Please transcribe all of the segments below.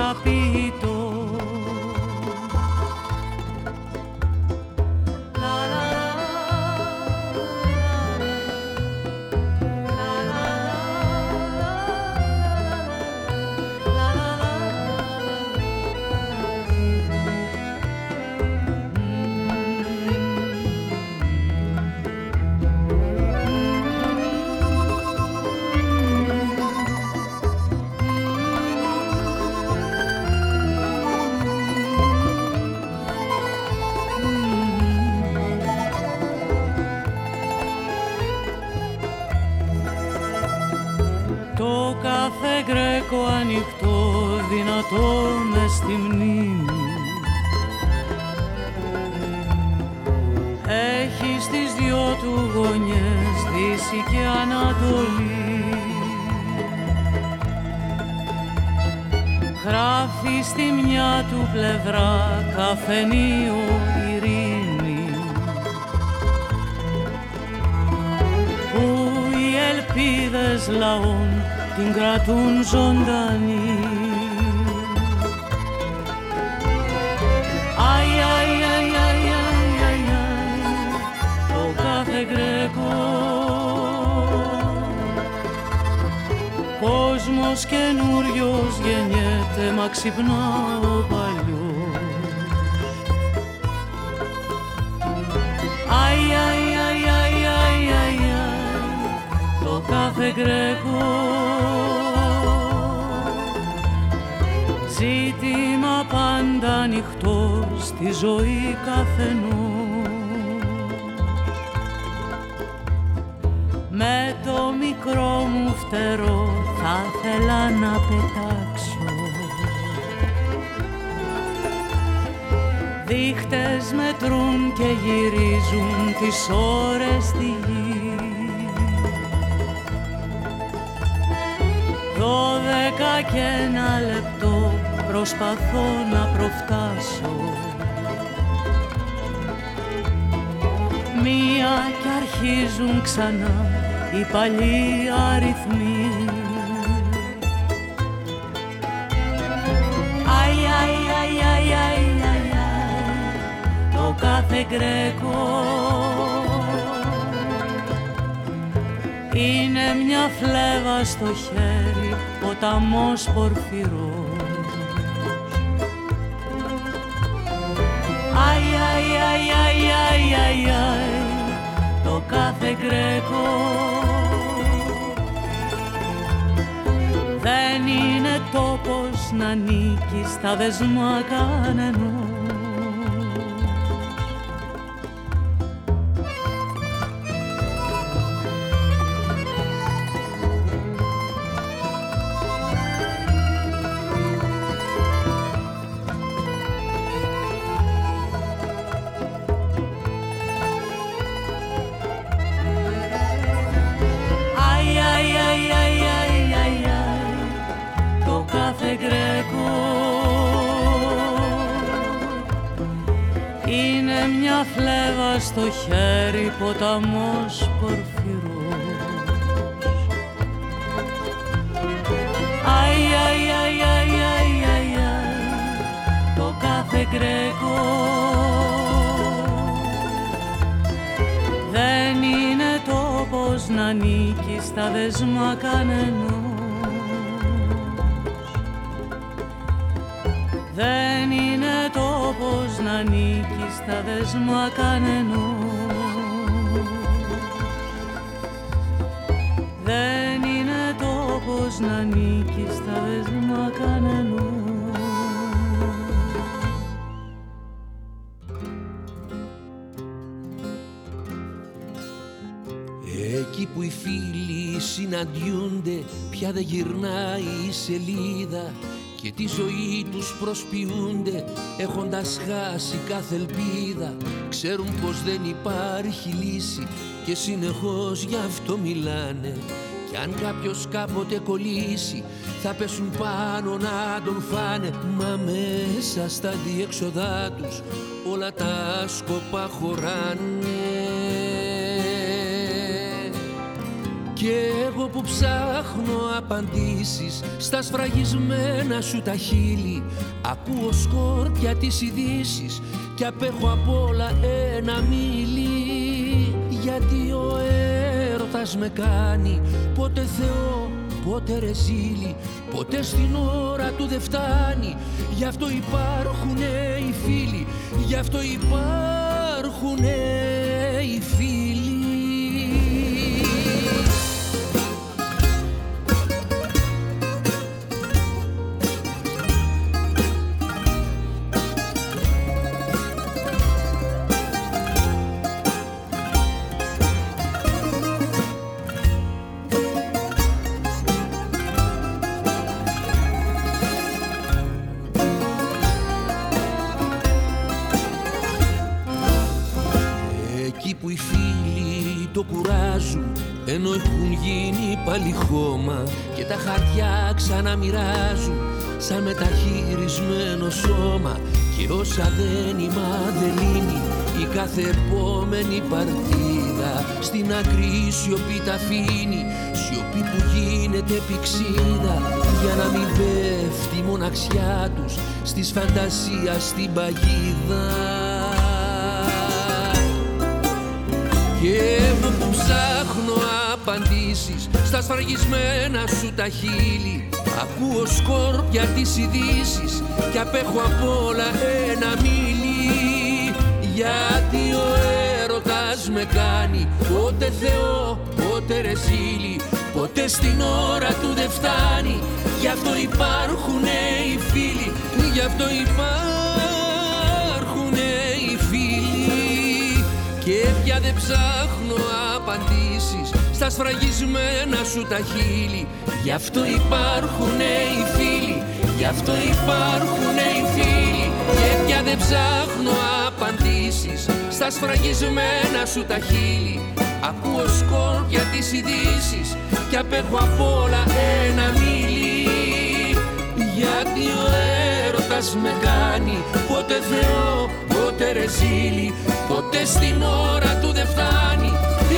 trapito παλιοί αριθμοί Αι, αι, αι, αι, αι, αι, το κάθε γκρέκο είναι μια φλέβα στο χέρι, ποταμός πορφυρός. Αι, αι, αι, αι, αι, αι, αι, το κάθε γκρέκο τόπος να νίκεις στα δεσμά κανενός χέρι ποταμός πορφυρός. Αι, αι, αι, αι, αι, αι, το κάθε γκρέκο δεν είναι τόπος να νίκει στα δεσμά κανενός. Δεν είναι τόπος να νίκει στα δεσμά κανενός Δεν είναι τόπος να νίκεις στα δεσμά κανενός. Εκεί που οι φίλοι συναντιούνται πια δεν γυρνάει η σελίδα. Και τη ζωή τους προσποιούνται έχοντας χάσει κάθε ελπίδα. Ξέρουν πως δεν υπάρχει λύση και συνεχώς γι' αυτό μιλάνε κι αν κάποιος κάποτε κολλήσει θα πέσουν πάνω να τον φάνε. Μα μέσα στα διέξοδά τους όλα τα σκοπά χωράνε. Και εγώ που ψάχνω απαντήσεις στα σφραγισμένα σου τα χείλη Ακούω σκόρπια τις ειδήσεις και απέχω απ' όλα ένα μίλι. Γιατί ο έρωτας με κάνει. Πότε Θεό πότε ρεζίλι Ποτέ στην ώρα του δεν φτάνει. Γι' αυτό υπάρχουνε οι φίλοι Γι' αυτό υπάρχουνε οι φίλοι ενώ έχουν γίνει πάλι χώμα και τα χαρτιά ξαναμοιράζουν σαν μεταχειρισμένο σώμα. Και όσα δεν μα δεν λύνει η κάθε επόμενη παρτίδα στην άκρη σιωπή τα αφήνει. Σιωπή που γίνεται πηξίδα για να μην πέφτει η μοναξιά τους στις φαντασία στην παγίδα. Και εγώ που ψάχνω απαντήσεις στα σφραγισμένα σου τα χείλη. Ακούω σκόρπια τις ειδήσεις και απέχω απ' όλα ένα μίλι. Γιατί ο έρωτας με κάνει πότε Θεό, πότε ρεζίλι Ποτέ στην ώρα του δεν φτάνει Γι' αυτό υπάρχουνε οι φίλοι Γι' αυτό υπάρχουνε οι φίλοι. Και πια δεν ψάχνω απαντήσεις Στα σφραγισμένα σου τα χείλη. Γι' αυτό υπάρχουνε οι φίλοι Γι' αυτό υπάρχουνε οι φίλοι. Και πια δεν ψάχνω απαντήσεις Στα σφραγισμένα σου τα χείλη. Ακούω σκόρπια τις ειδήσεις Κι απέχω απ' όλα ένα μίλι. Γιατί ο έρωτας με κάνει Πότε Θεό, πότε ρεζίλι Ποτέ στην ώρα του δεν φτάνει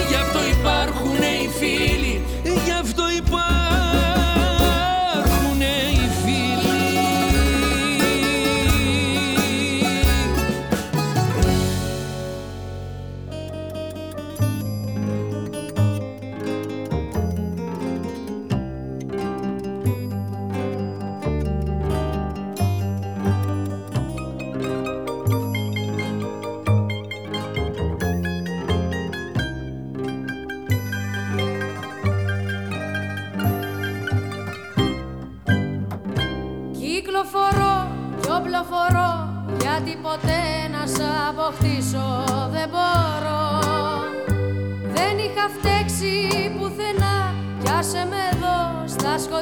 Γι' αυτό υπάρχουνε οι φίλοι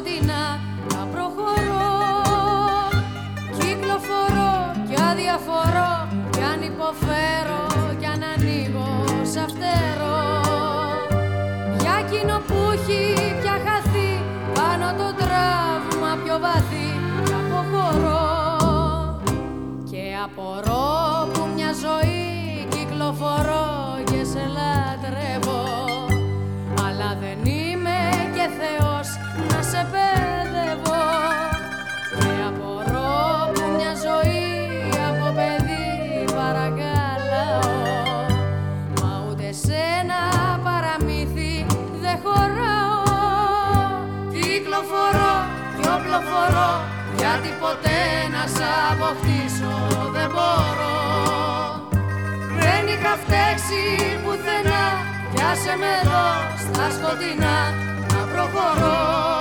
στα κι όπλοφορώ γιατί ποτέ να σ' αποκτήσω δεν μπορώ. Δεν είχα φταίξει πουθενά κι άσε με εδώ στα σκοτεινά να προχωρώ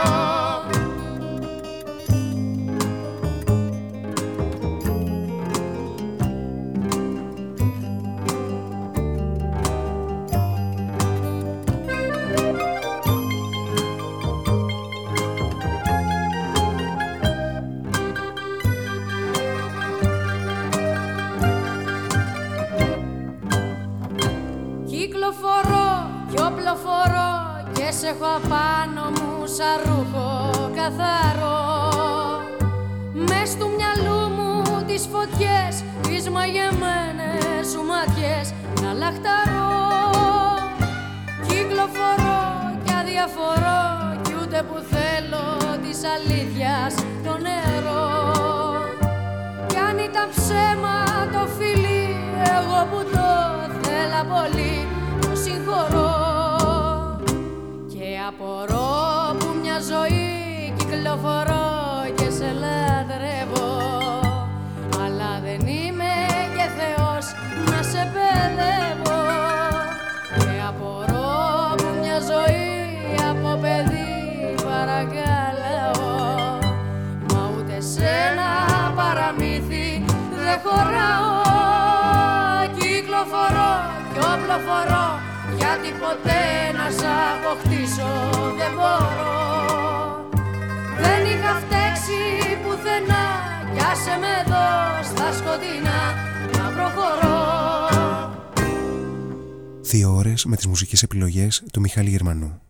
έχω απάνω μου σαν ρούχο καθαρό. Μες του μυαλού μου τις φωτιές τις μαγεμένες σου ματιές. Να λαχταρώ Κυκλοφορώ και αδιαφορώ κι ούτε που θέλω της αλήθειας το νερό. Κι αν ήταν ψέμα το φιλί εγώ που το θέλα πολύ το συγχωρώ απορώ που μια ζωή κυκλοφορώ και σε λατρεύω αλλά δεν είμαι και Θεός να σε παιδεύω. Και απορώ που μια ζωή από παιδί παρακαλάω μα ούτε σε ένα παραμύθι δεν χωράω. Κυκλοφορώ και όπλοφορώ γιατί ποτέ να σ' αποκτήσω δεν μπορώ. Δεν είχα φταίξει πουθενά κι άσε με εδώ στα σκοτεινά να προχωρώ. Δύο ώρες με τις μουσικές επιλογές του Μιχάλη Γερμανού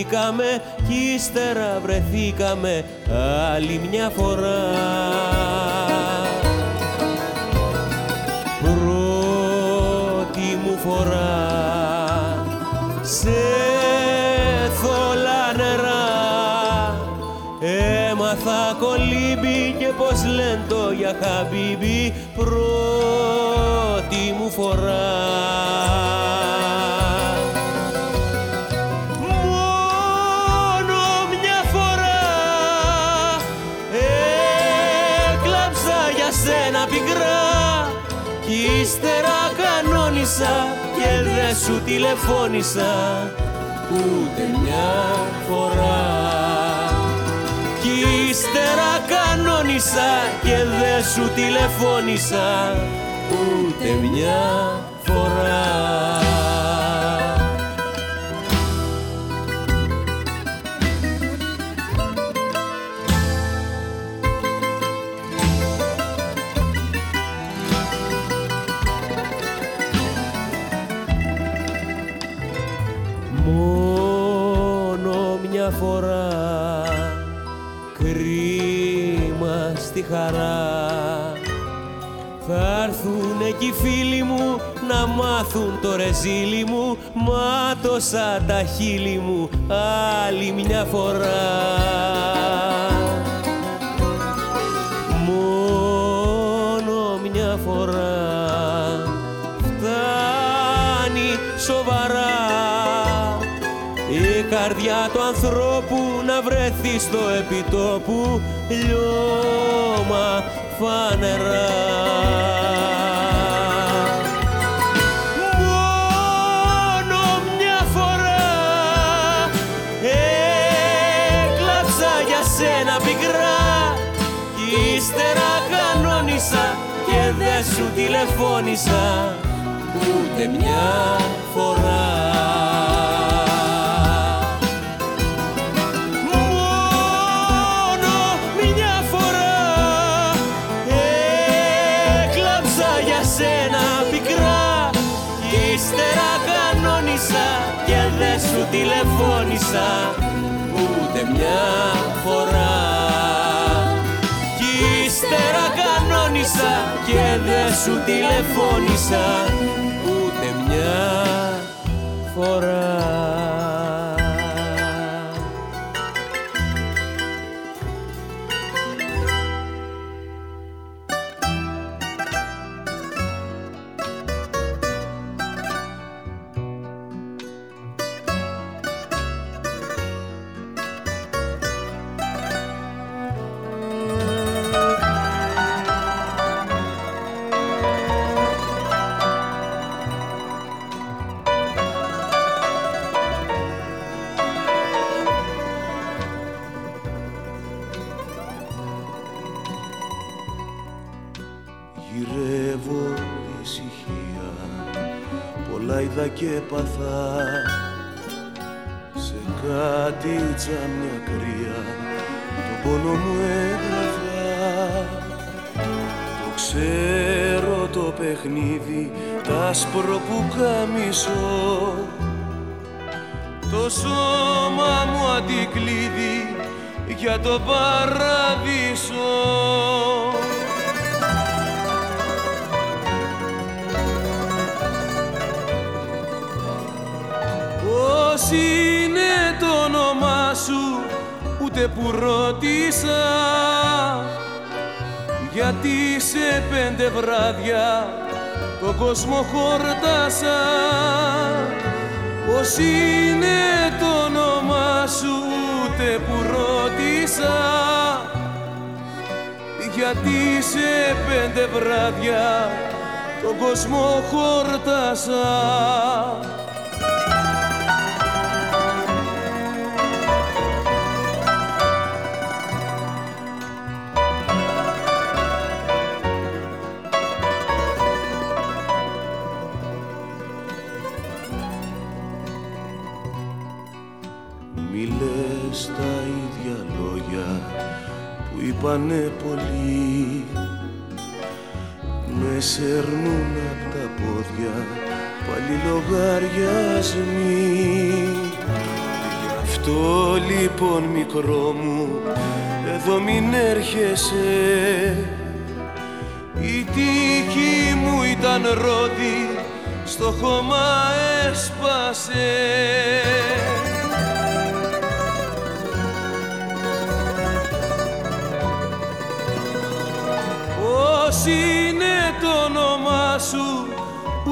ερωτευτήκαμε κι ύστερα βρεθήκαμε άλλη μια φορά. Πρώτη μου φορά σε θολά νερά έμαθα κολύμπι και πως λένε το για χαμπίμπι πρώτη μου φορά. Κανόνισα και δεν σου τηλεφώνησα ούτε μια φορά. Κι ύστερα κανόνισα και δεν σου τηλεφώνησα ούτε μια χαρά. Θα έρθουν εκεί οι φίλοι μου να μάθουν το ρεζίλι μου. Μάτωσα τα χείλη μου άλλη μια φορά. Μόνο μια φορά. Φτάνει σοβαρά η καρδιά του ανθρώπου να βρεθεί στο επιτόπου λιώμα φανερά. Μόνο μια φορά έκλαψα για σένα πικρά κι ύστερα κανόνισα και δεν σου τηλεφώνησα ούτε μια φορά. Τηλεφώνησα ούτε μια φορά. Κι ύστερα κανόνισα και δεν σου τηλεφώνησα Πολλά είδα και παθά. Σε κάτι τζάμια κρύα Το πόνο μου έγραφα. Το ξέρω το παιχνίδι Τ' άσπρο που καμισώ. Το σώμα μου αντικλείδι Για το παραδείσο είναι το όνομά σου ούτε που ρώτησα. Γιατί σε πέντε βράδια το κόσμο χορτάσα. Πώς είναι το όνομά σου ούτε που ρώτησα. Γιατί σε πέντε βράδια τον κόσμο χορτάσα που είπανε πολύ. Με σέρνουν απ' τα πόδια πάλι λογαριασμοί. Γι' αυτό λοιπόν μικρό μου εδώ μην έρχεσαι. Η τύχη μου ήταν ρόδι στο χώμα έσπασε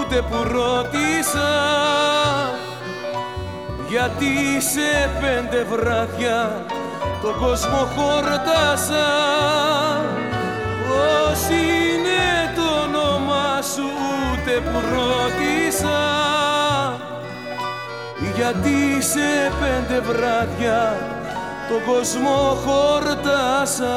ούτε που ρώτησα γιατί σε πέντε βράδια το κόσμο χορτάσα. Πώς είναι το όνομά σου ούτε που ρώτησα. Γιατί σε πέντε βράδια το κόσμο χορτάσα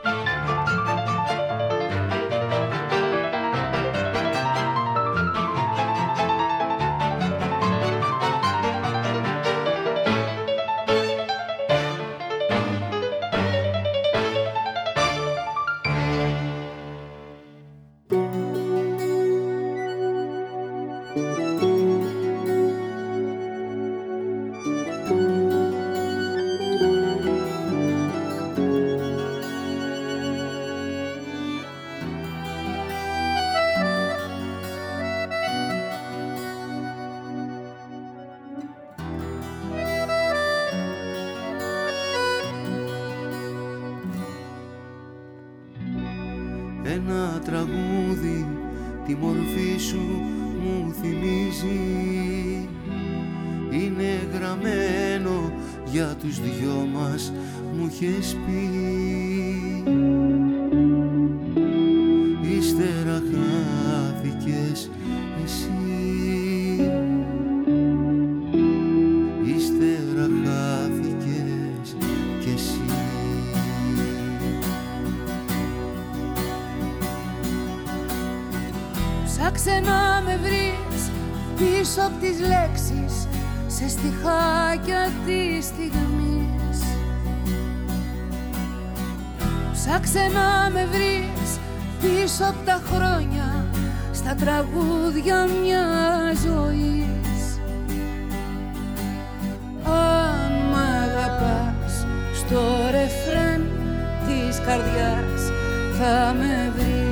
τη μορφή σου μου θυμίζει. Είναι γραμμένο για τους δυο μας μου έχεις πει. ξενά με βρεις πίσω από τα χρόνια στα τραγούδια μιας ζωής, Αν μ' αγαπάς στο ρεφρέν της καρδιάς θα με βρεις.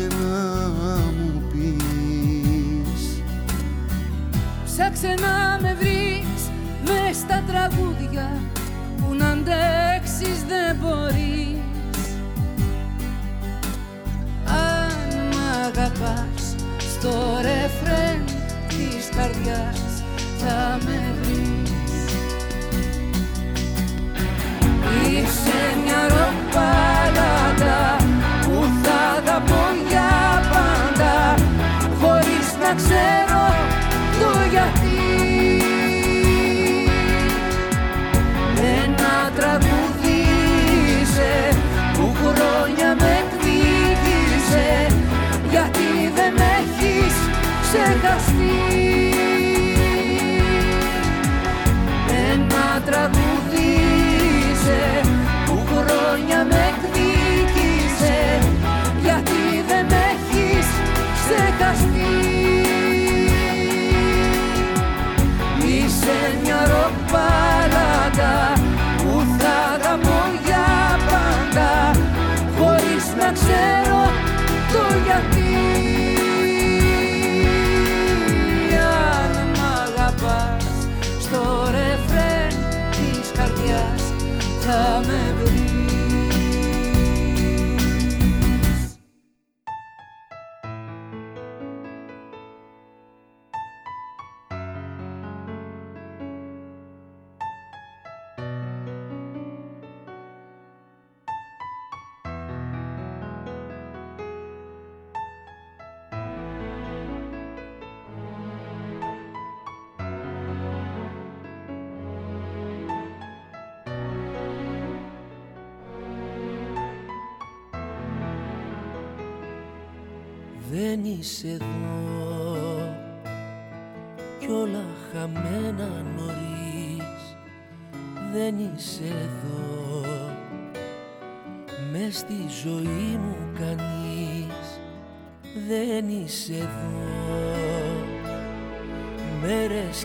başımı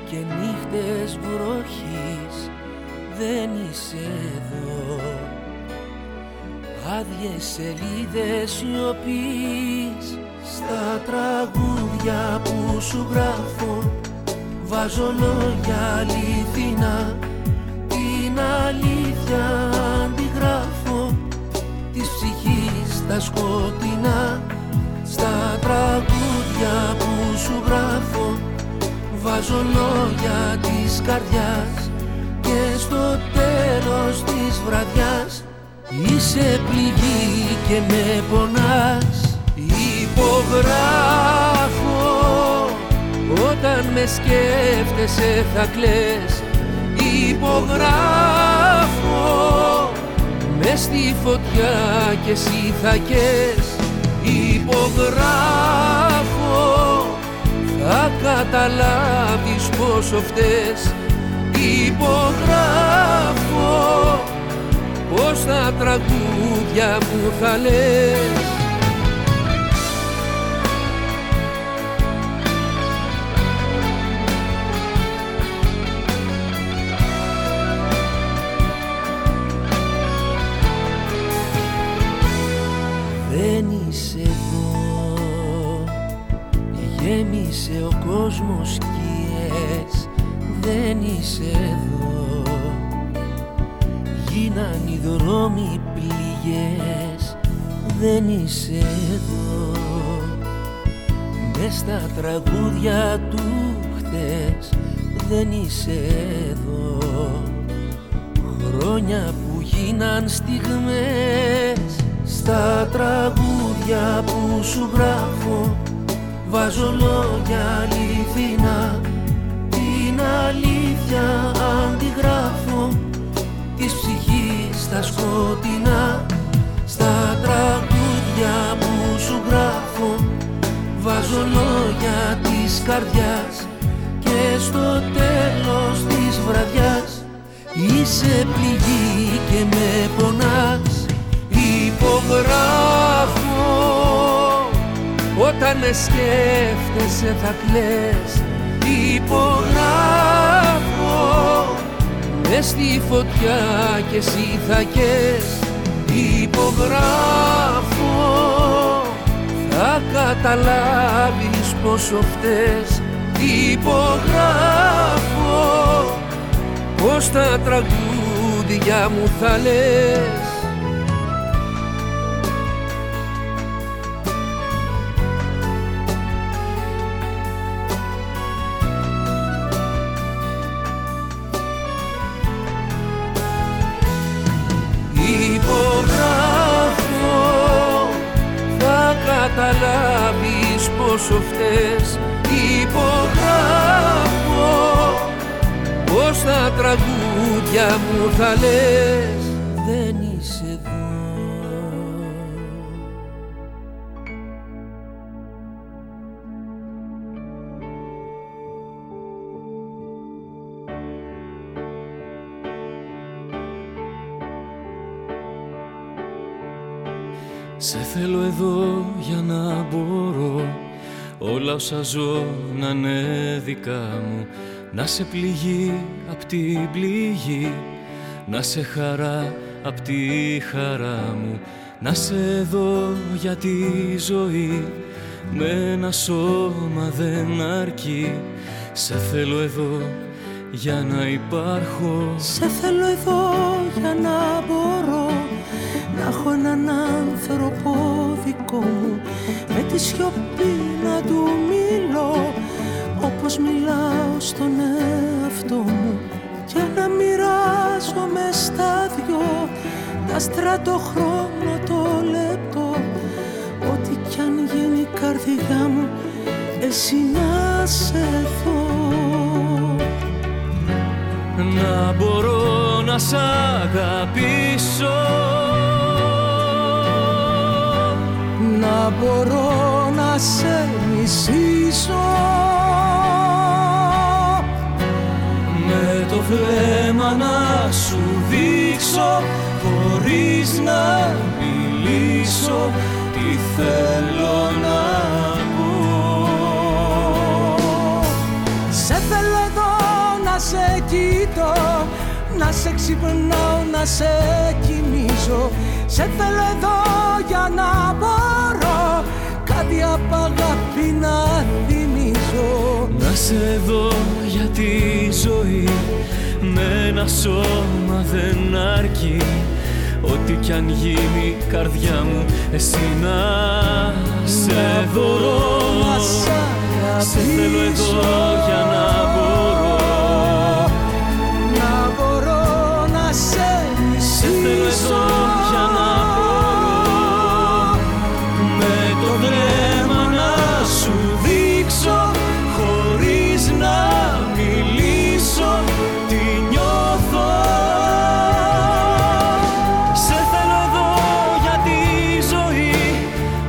και νύχτες βροχής δεν είσαι εδώ. Άδειες σελίδες σιωπής στα τραγούδια που σου γράφω. Βάζω λόγια αληθινά την αλήθεια αντιγράφω. Της ψυχής τα σκοτεινά στα τραγούδια που σου γράφω. Βάζω λόγια της καρδιάς Και στο τέλος της βραδιάς Είσαι πληγή και με πονάς. Υπογράφω Όταν με σκέφτεσαι θα κλαις. Υπογράφω μες στη φωτιά και εσύ θα καις. Υπογράφω θα καταλάβεις πόσο φταίς. Υπογράφω πως τα τραγούδια μου θα λες Γέμισε ο κόσμος σκιές. Δεν είσαι εδώ. Γίναν οι δρόμοι πληγές. Δεν είσαι εδώ. Μες στα τραγούδια του χτες. Δεν είσαι εδώ. Χρόνια που γίναν στιγμές. Στα τραγούδια που σου γράφω Βάζω λόγια αληθινά. Την αλήθεια αντιγράφω. Της ψυχής στα σκοτεινά. Στα τραγούδια που σου γράφω. Βάζω λόγια της καρδιάς. Και στο τέλος της βραδιάς. Είσαι πληγή και με πονάς Όταν με σκέφτεσαι θα κλαις. Υπογράφω Μες στη φωτιά και εσύ θα καις. Υπογράφω. Θα καταλάβεις πόσο φταίς. Υπογράφω. Πως τα τραγούδια μου θα λες καταλάβεις πόσο φταίς. Υπογράφω πως τα τραγούδια μου θα λες. Δεν είσαι εδώ. Σε θέλω εδώ για να μπορώ Όλα όσα ζω να είναι δικά μου. Να σε πληγεί απ' την πληγή Να σε χαρά απ' τη χαρά μου. Να σε δω για τη ζωή Με ένα σώμα δεν αρκεί. Σε θέλω εδώ για να υπάρχω. Σε θέλω εδώ για να μπορώ να έχω έναν άνθρωπο δικό μου. Με τη σιωπή να του μιλώ όπως μιλάω στον εαυτό μου. Και να μοιράζομαι στα δυο τα στρατοχρόνο το λεπτό. Ό,τι κι αν γίνει η καρδιά μου εσύ να σε δω να μπορώ να σ' αγαπήσω. Να μπορώ να σε μισήσω. Με το βλέμμα να σου δείξω χωρίς να μιλήσω τι θέλω να να σε κοιτώ να σε ξυπνάω, να σε κοιμίζω. Σε θέλω εδώ για να μπορώ κάτι απ' αγάπη να θυμίζω. Να σε δω για τη ζωή με ένα σώμα δεν αρκεί. Ό,τι κι αν γίνει η καρδιά μου εσύ να Σε μπορώ, σε θέλω εδώ για να μπορώ Σε θέλω εδώ για να μπορώ. Με το βλέμμα να σου δείξω Χωρίς να μιλήσω τι νιώθω. Σε θέλω εδώ για τη ζωή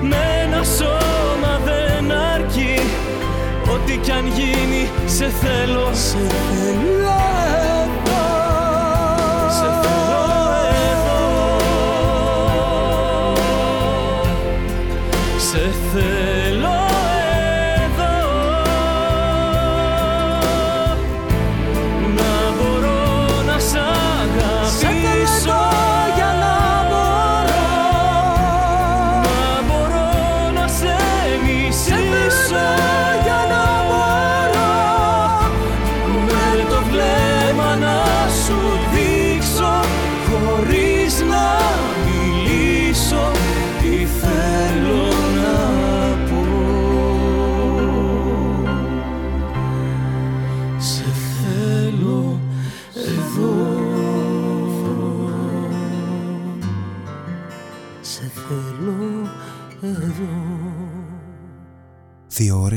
Με ένα σώμα δεν αρκεί. Ό,τι κι αν γίνει σε θέλω Σε θέλω Σε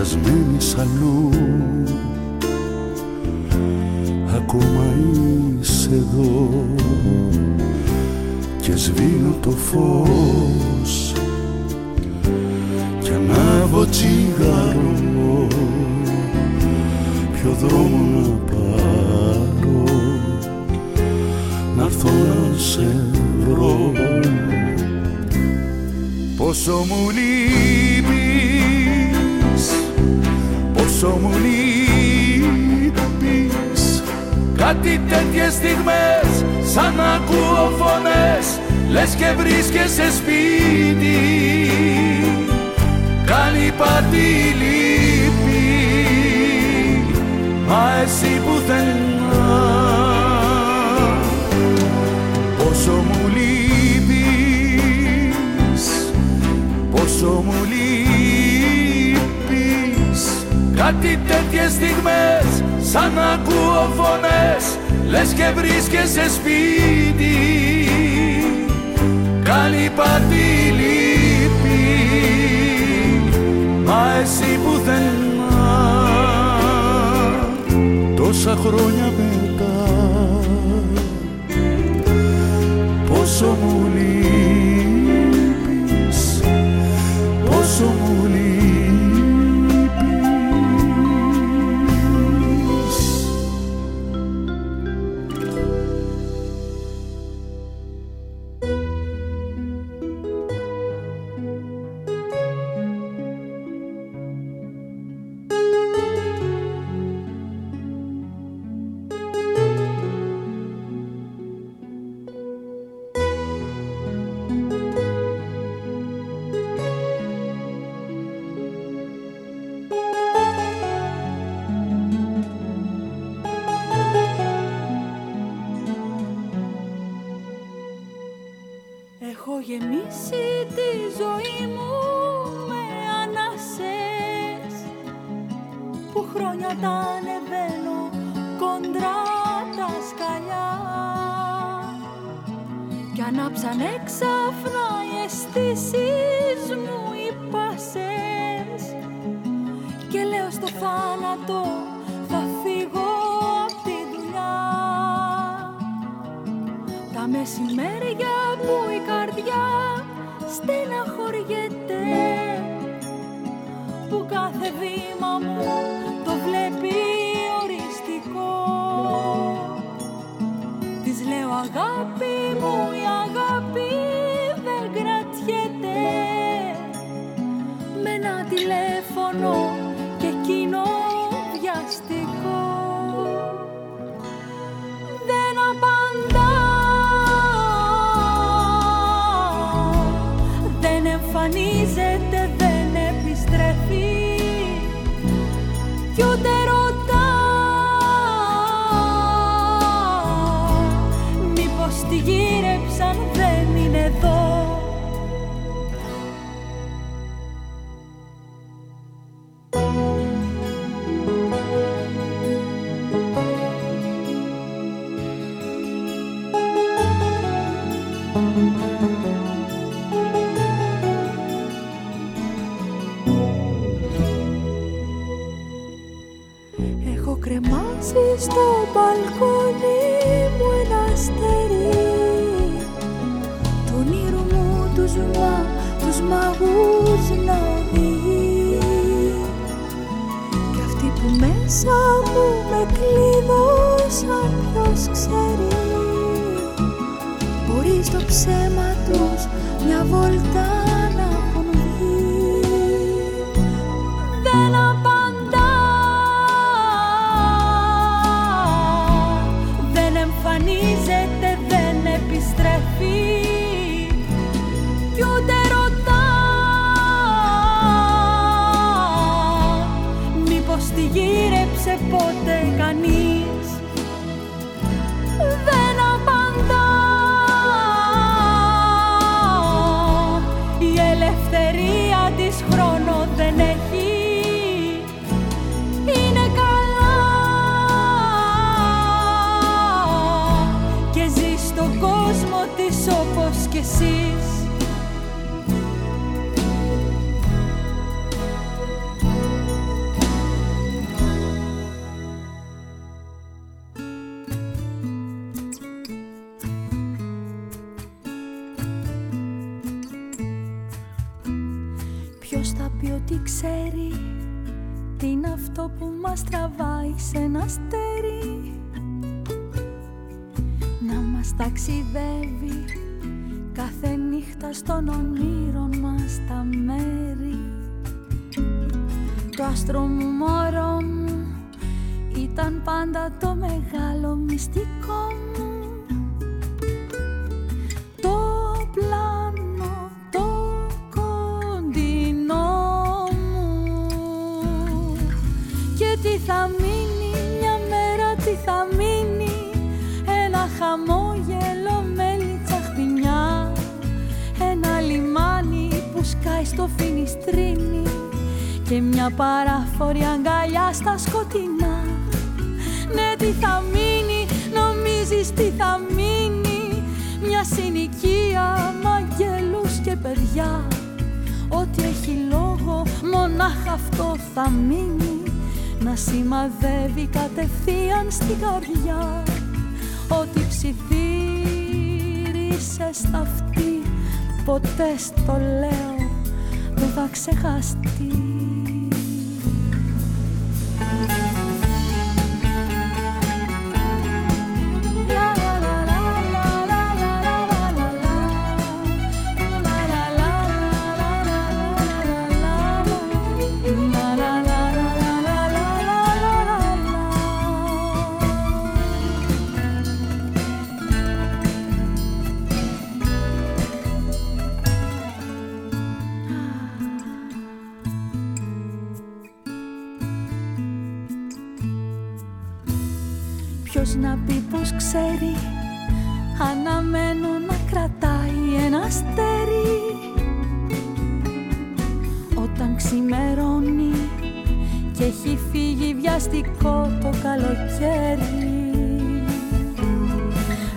Κι ας μένεις αλλού. Ακόμα είσαι εδώ Και σβήνω το φως. Κι ανάβω τσιγάρο Ποιο δρόμο να πάρω. Να έρθω να σε βρω. Πόσο μου λείπεις πόσο μου λείπεις Κάτι τέτοιες στιγμές σαν να ακούω φωνές Λες και βρίσκεσαι σπίτι. Κάνει πάτη λύπη Μα εσύ πουθενά. Πόσο μου λείπεις Πόσο μου λείπεις. Κάτι τέτοιες στιγμές σαν να ακούω φωνές Λες και βρίσκεσαι σπίτι. Κάνει πατή λύπη Μα εσύ που Τόσα χρόνια μετά ξεχαστεί βιαστικό το καλοκαίρι.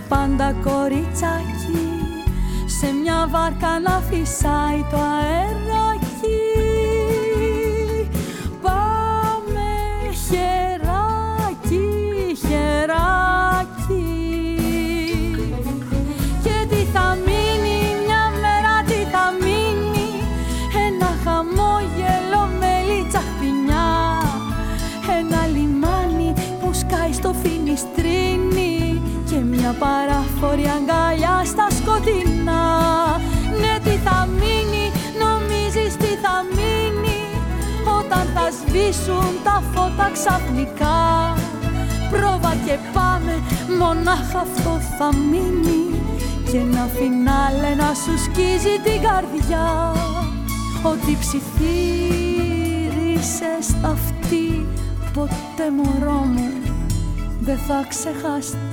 Πάντα κοριτσάκι σε μια βάρκα να φυσάει το αέρα παράφορη αγκαλιά στα σκοτεινά. Ναι τι θα μείνει, νομίζεις τι θα μείνει. Όταν θα σβήσουν τα φώτα ξαφνικά. Πρόβα και πάμε, μονάχα αυτό θα μείνει. Και ένα φινάλε να σου σκίζει την καρδιά. Ότι ψιθύρισες αυτή ποτέ μωρό μου δεν θα ξεχαστεί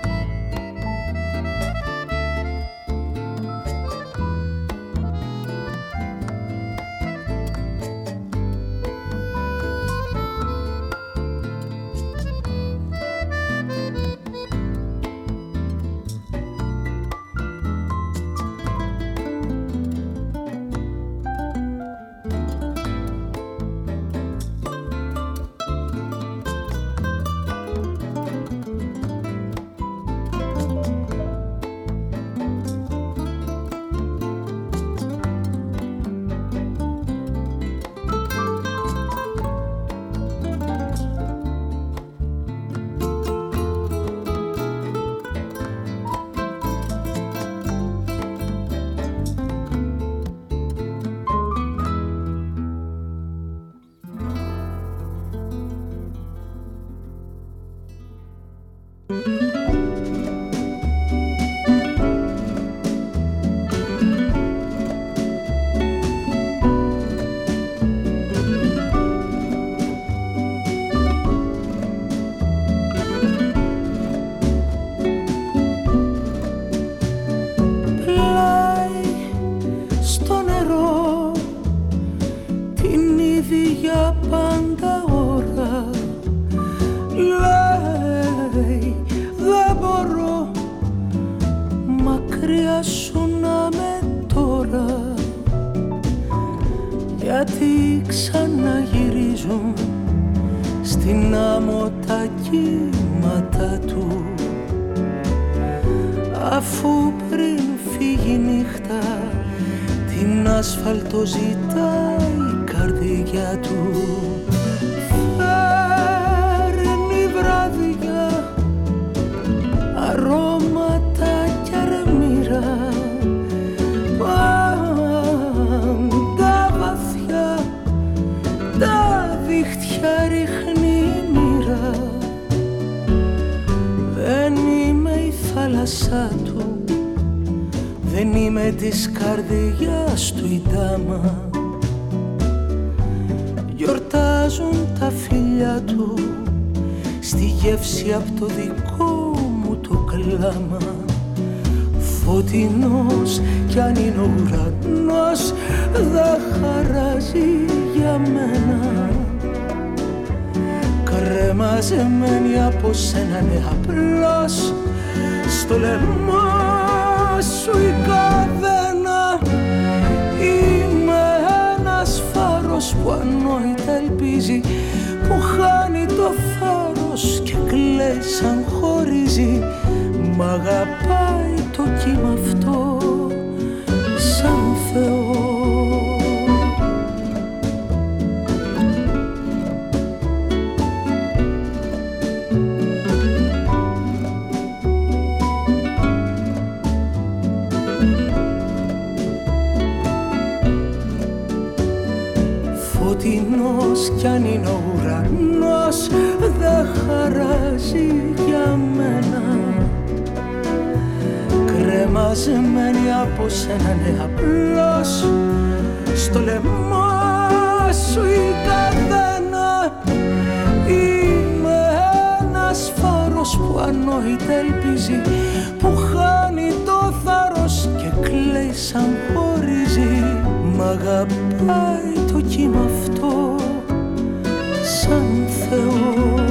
άσφαλτο ζητάει η καρδιά του. Φέρνει βράδια αρώματα κι αρμύρα. Πάντα βαθιά τα δίχτυα ρίχνει η μοίρα. Δεν είμαι η θάλασσα της καρδιάς του η τάμα Γιορτάζουν τα φιλιά του στη γεύση από το δικό μου το κλάμα. Φωτεινός κι αν είναι ο ουρανός δεν χαράζει για μένα. Κρεμαζεμένη από σένα ναι απλώς στο λαιμό σου η καδένα. Είμαι ένας φάρος που ανόητα ελπίζει που χάνει το φάρος και κλαίει σαν χωρίζει. Μ' αγαπάει το κύμα αυτό κρεμασμένη από σένα ναι απλώς στο λαιμό σου η καδένα είμαι ένας φάρος που ανόητα ελπίζει που χάνει το θάρρος και κλαίει σαν χωρίζει. Μ' αγαπάει το κύμα αυτό σαν Θεός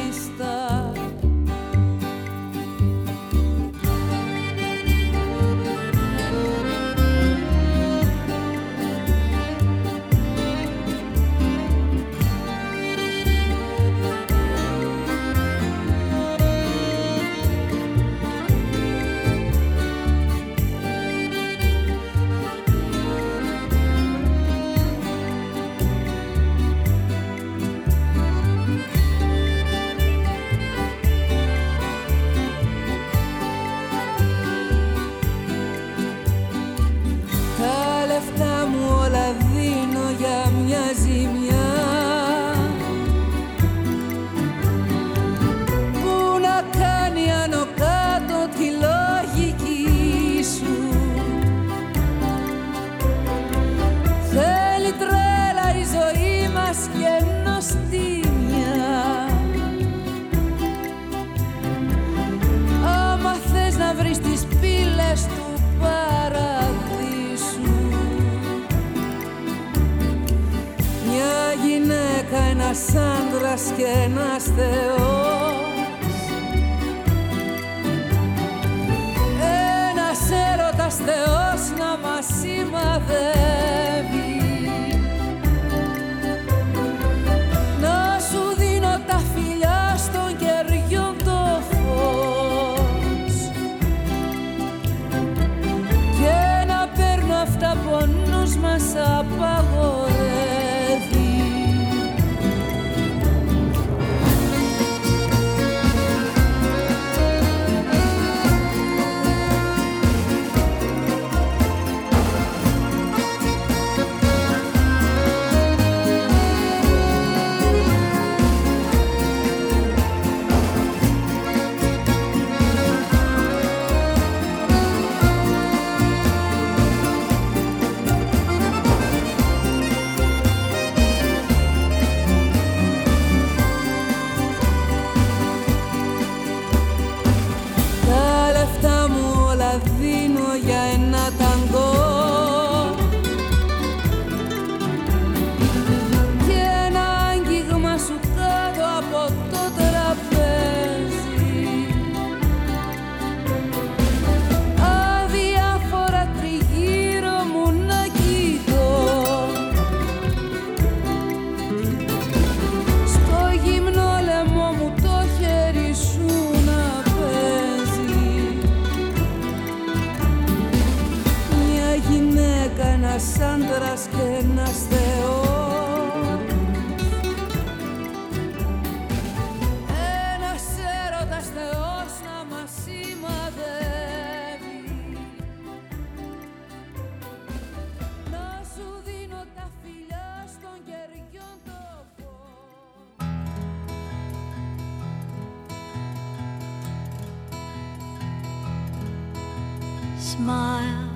smile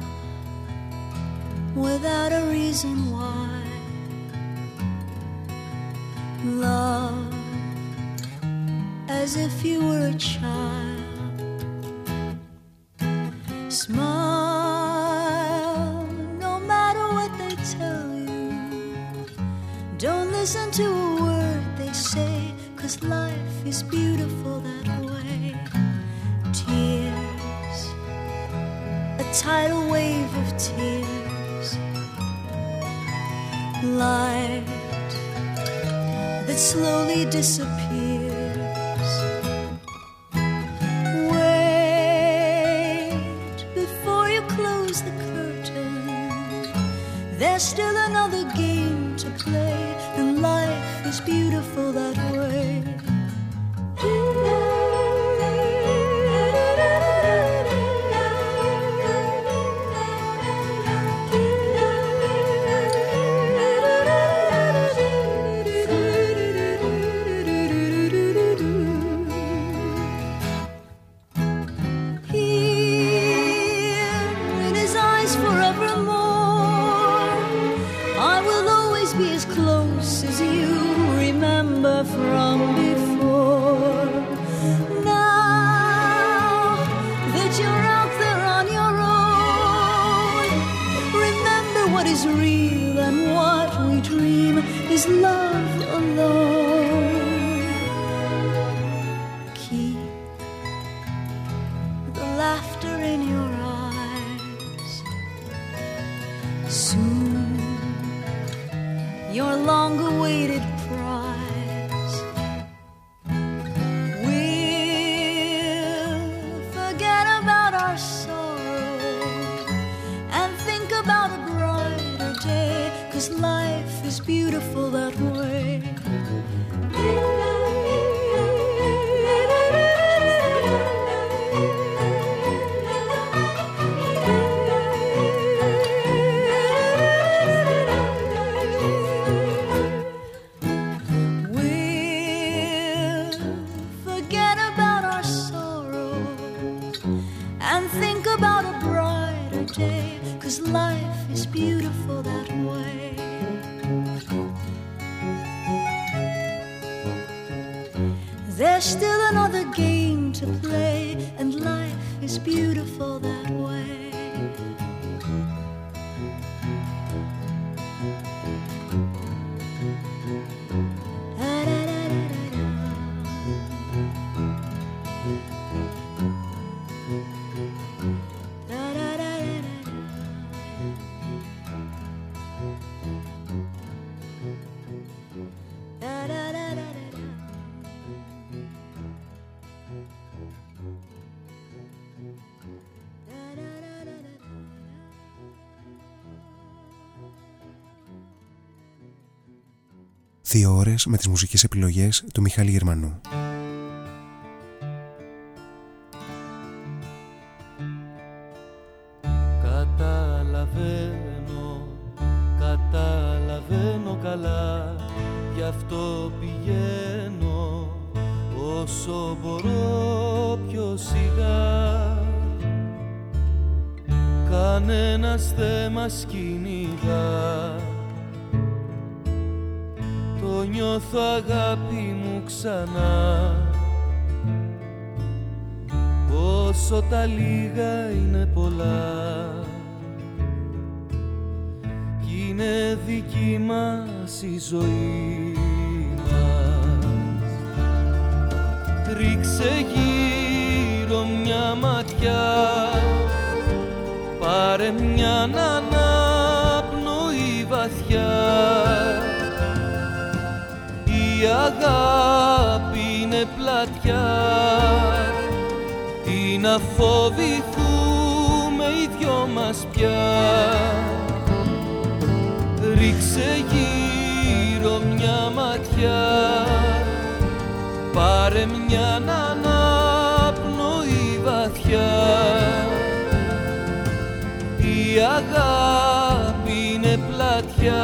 without a reason why. Love as if you were a child. Smile tidal wave of tears. Light that slowly disappears. Δύο ώρες με τις μουσικές επιλογές του Μιχάλη Γερμανού. Καταλαβαίνω, καταλαβαίνω καλά Γι' αυτό πηγαίνω όσο μπορώ πιο σιγά Κανένας δεν μας κυνηγά Το νιώθω αγάπη μου ξανά. Όσο τα λίγα είναι πολλά. Κι είναι δική μας η ζωή μας. Ρίξε γύρω μια ματιά. Πάρε μια ανάπνοη βαθιά. Η αγάπη είναι πλατιά. Τι να φοβηθούμε οι δυο μας πια. Ρίξε γύρω μια ματιά. Πάρε μια ανάπνοη βαθιά. Η αγάπη είναι πλατιά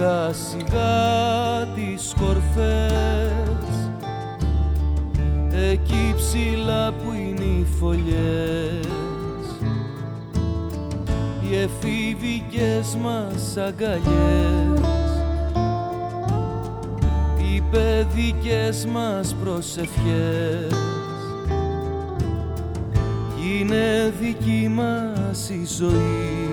σιγά σιγά τις κορφές. Εκεί ψηλά που είναι οι φωλιές. Οι εφήβικες μας αγκαλιές. Οι παιδικές μας προσευχές. Είναι δική μας η ζωή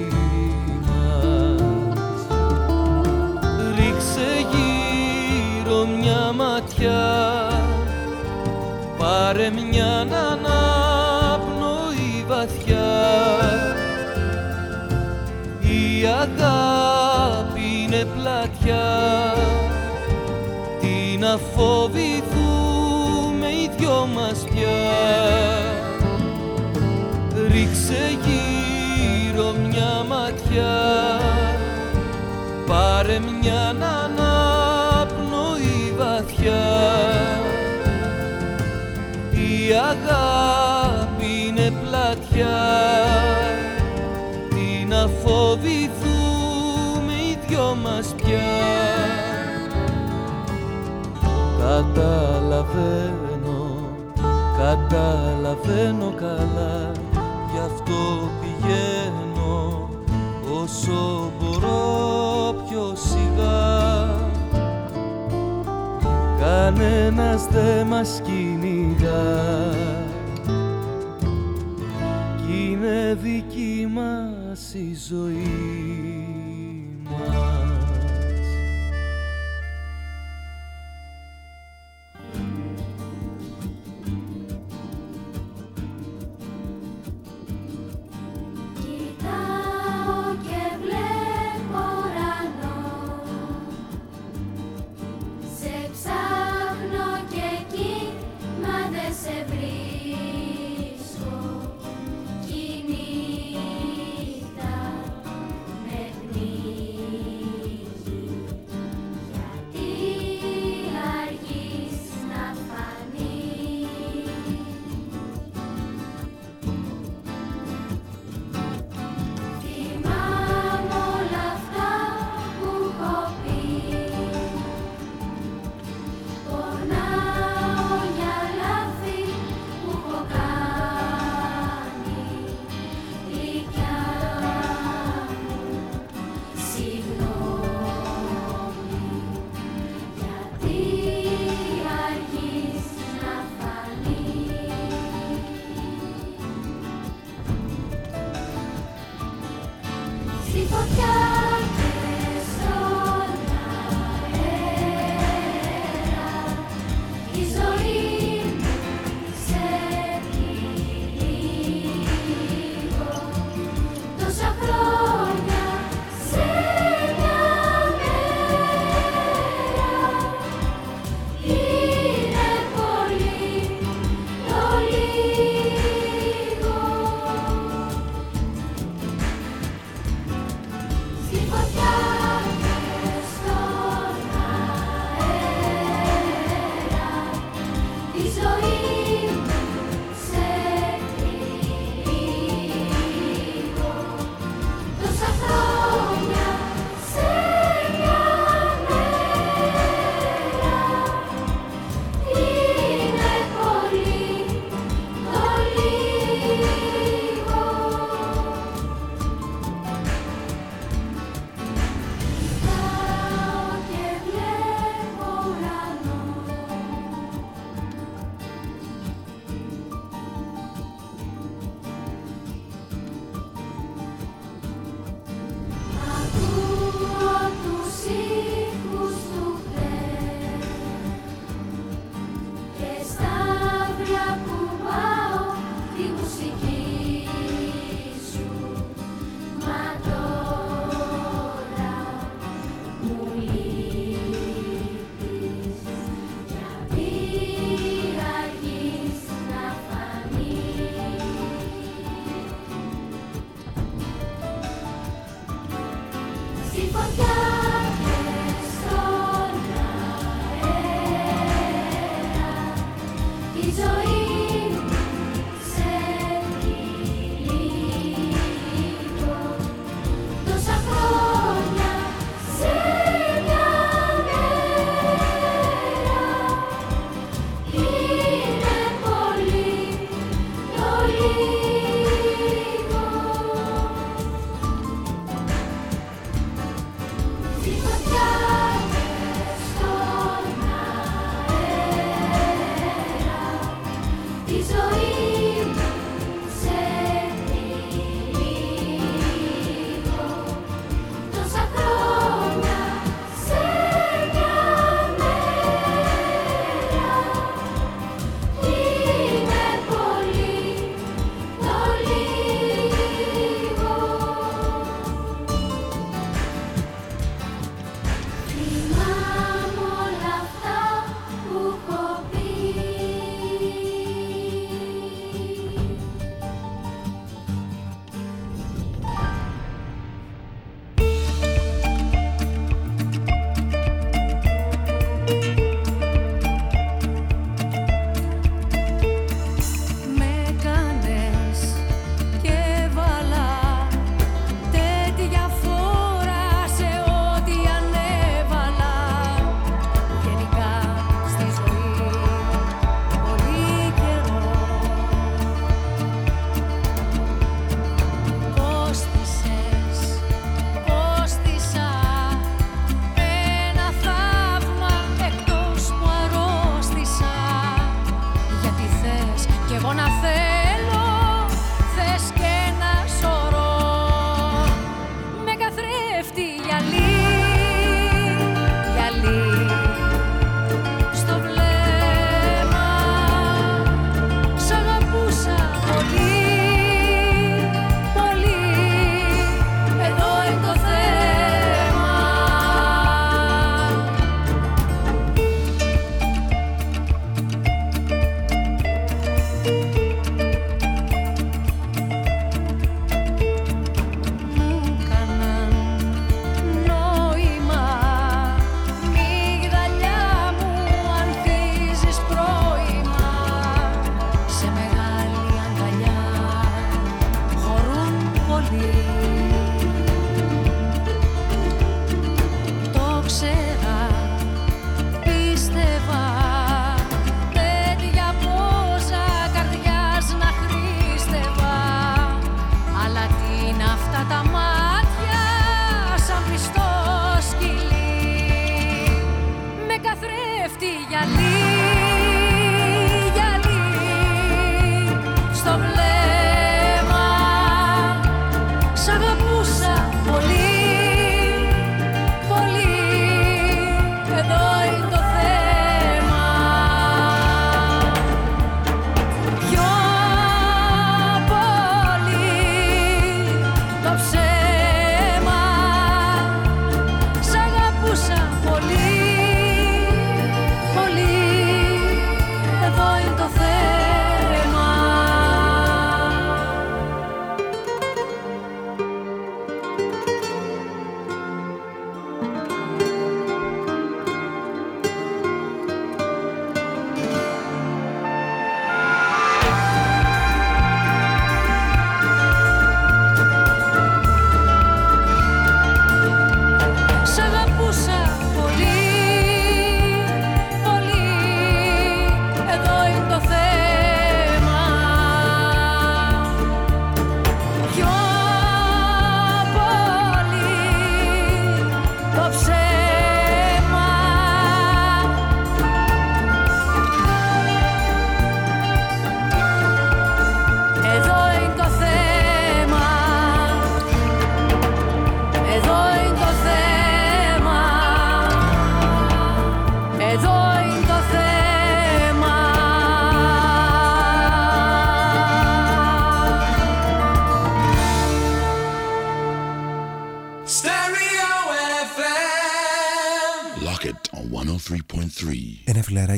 μια ματιά. Πάρε μια ανάπνοη βαθιά. Η αγάπη είναι πλατιά. Τι να φοβηθούμε οι δυο μας πια. Ρίξε γύρω μια ματιά. Πάρε μια ανάπνοη δυο μας πια Καταλαβαίνω, καταλαβαίνω καλά γι' αυτό πηγαίνω όσο μπορώ πιο σιγά. Κανένας δεν μας κυνηγά. Κι είναι δική μας η ζωή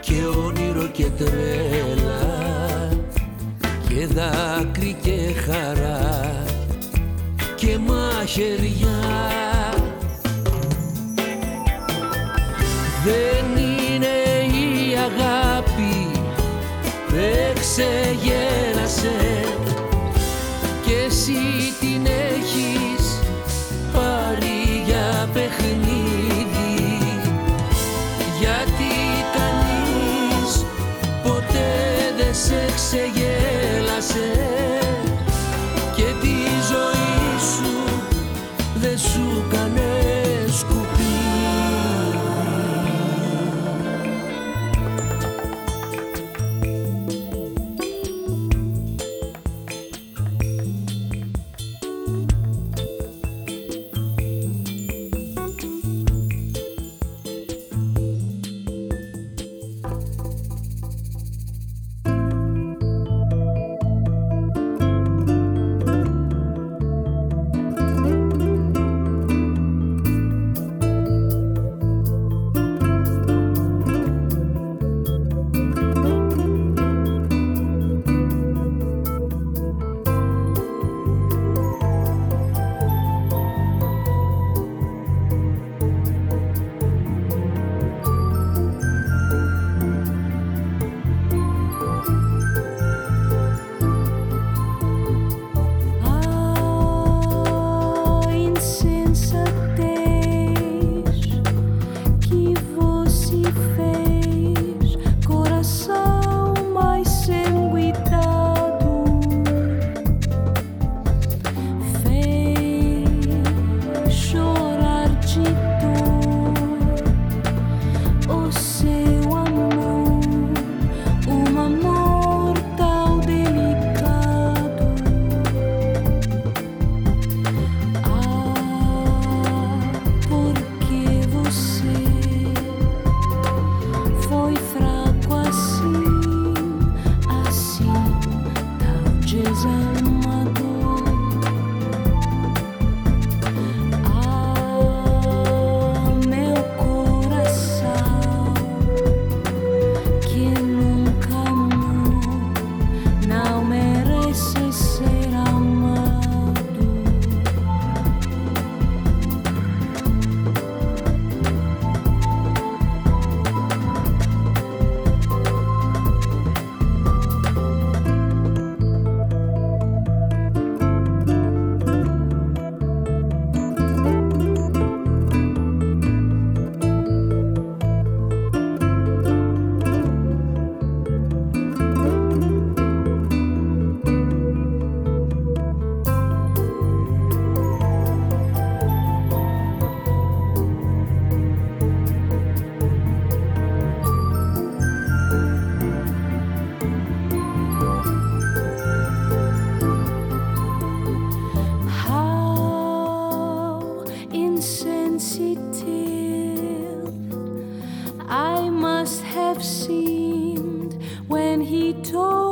και όνειρο και τρέλα και δάκρυ και χαρά και μαχαιριά. Δεν είναι η αγάπη δεν ξεγέλασε και εσύ say yeah. he told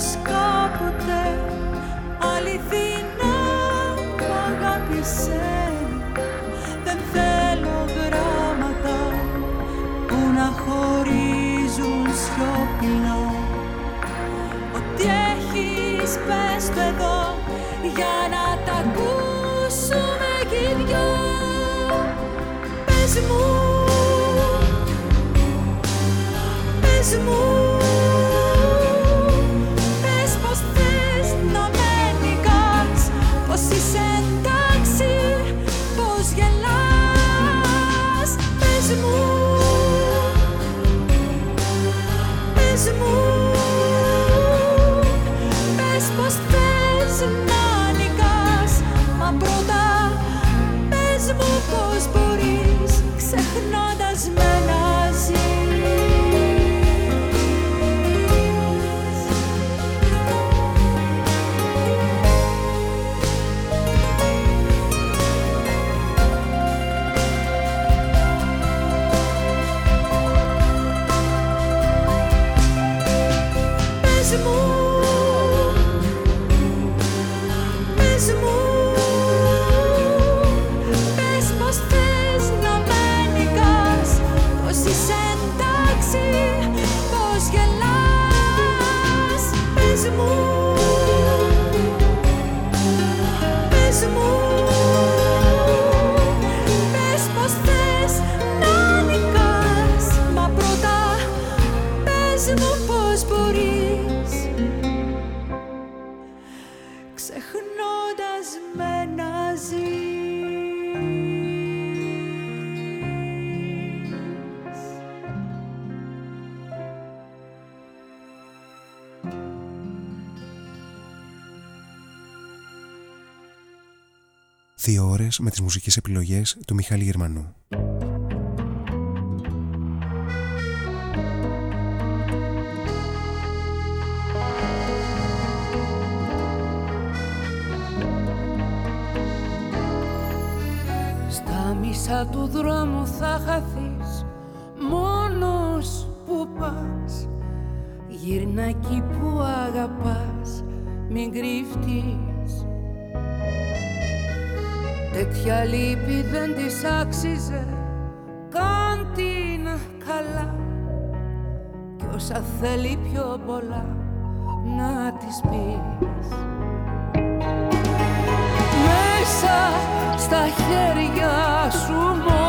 λένε πως κάποτε αληθινά μ' αγάπησε. Δεν θέλω γράμματα που να χωρίζουν σιωπηλά Ό,τι έχεις πες το εδώ για να τα ακούσουμε κι οι δυο. Πες μου, πες μου ώρες με τις μουσικές επιλογές του Μιχάλη Γερμανού. Στα μισά του δρόμου θα χαθείς Μόνος που πας Γύρνα εκεί που αγαπάς Μην κρύφτεις Τέτοια λύπη δεν της άξιζε Κάν την καλά. Κι όσα θέλει πιο πολλά Να της πεις. Μέσα στα χέρια σου μόνο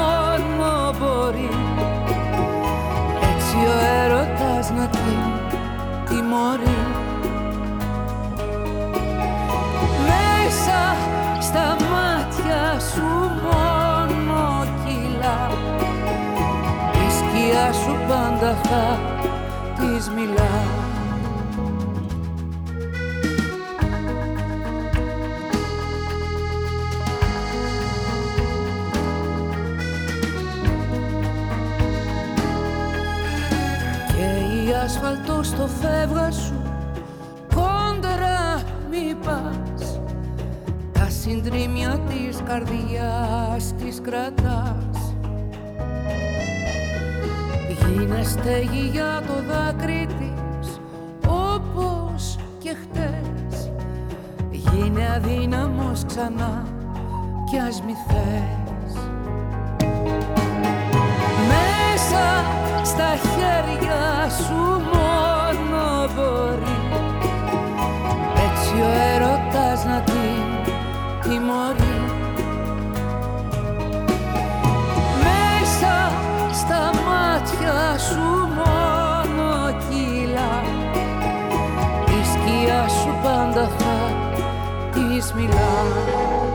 σκιά σου πάντα θα της μιλά Και η ασφαλτό στο φεύγα σου μη πας. Τα συντρίμια της καρδιάς της κρατάς Γίνε στέγη για το δάκρυ της όπως και χτες. Γίνε αδύναμος ξανά κι ας μη θες. Μέσα στα χέρια σου μόνο μπορεί έτσι ο me love.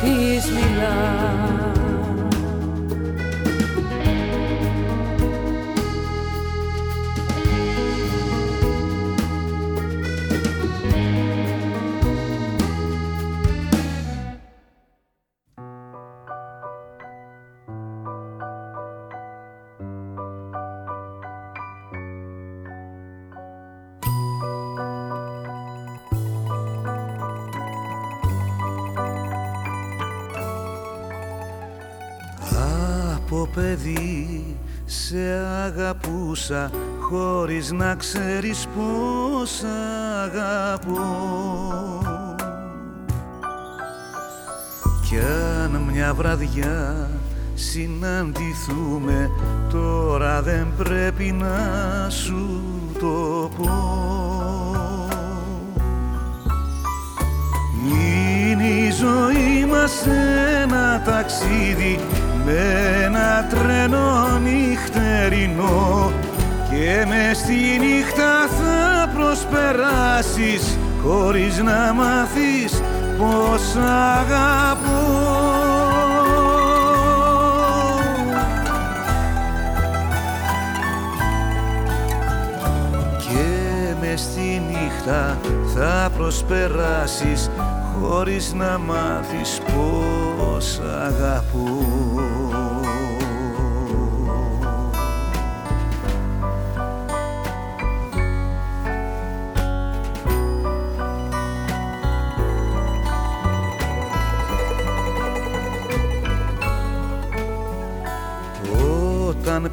Της μιλάς χωρίς να ξέρεις πως αγαπώ. Κι αν μια βραδιά συναντηθούμε τώρα δεν πρέπει να σου το πω. Είναι η ζωή μας ένα ταξίδι με ένα τρένο νυχτερινό και με στη νύχτα θα προσπεράσεις χωρίς να μάθεις πως αγαπώ. Και με στη νύχτα θα προσπεράσεις χωρίς να μάθεις πως αγαπώ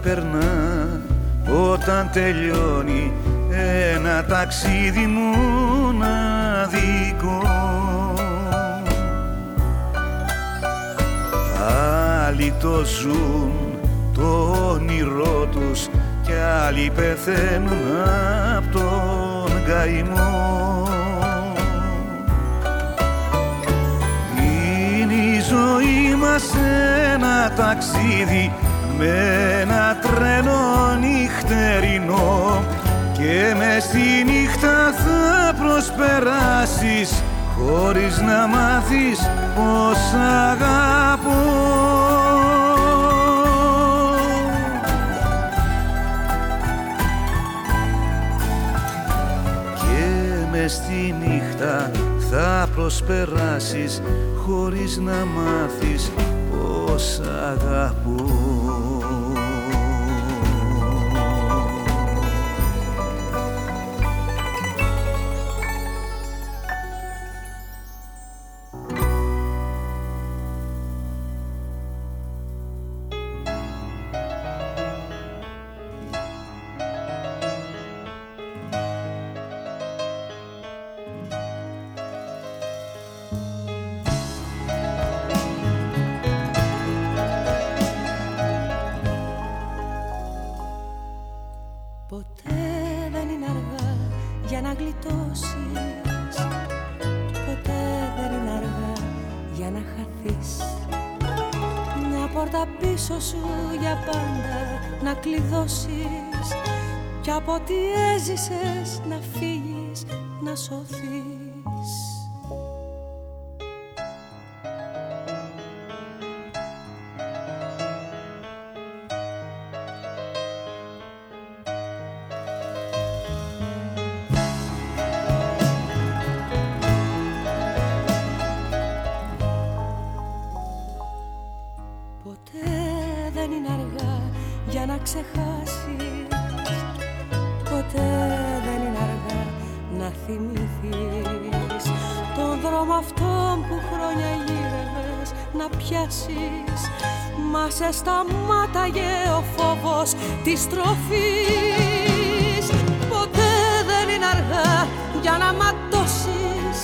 περνά, όταν τελειώνει ένα ταξίδι μοναδικό Άλλοι το ζουν το όνειρό τους κι άλλοι πεθαίνουν απ' τον καημό. Είναι η ζωή μας ένα ταξίδι με ένα τρένο νυχτερινό και με στη νύχτα θα προσπεράσεις χωρίς να μάθεις πως αγαπώ. Και με στη νύχτα θα προσπεράσεις χωρίς να μάθεις πως αγαπώ voices. Σταμάταγε ο φόβος της τροφής. Ποτέ δεν είναι αργά για να ματώσεις.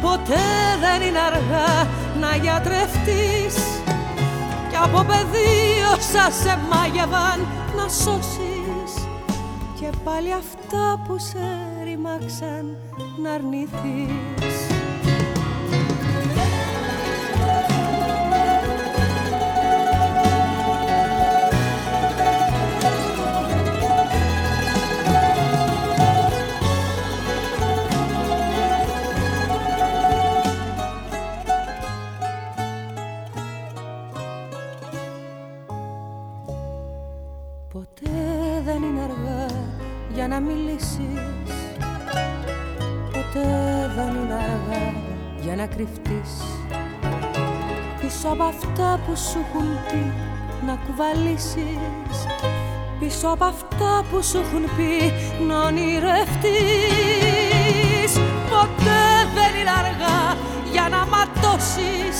Ποτέ δεν είναι αργά να γιατρευτείς. Κι από πεδίο σας σε μάγευαν να σώσεις. Και πάλι αυτά που σε ρημάξαν να αρνηθείς που σου έχουν πει να κουβαλήσεις. Πίσω από αυτά που σου έχουν πει να ονειρευτείς. Ποτέ δεν είναι αργά για να ματώσεις.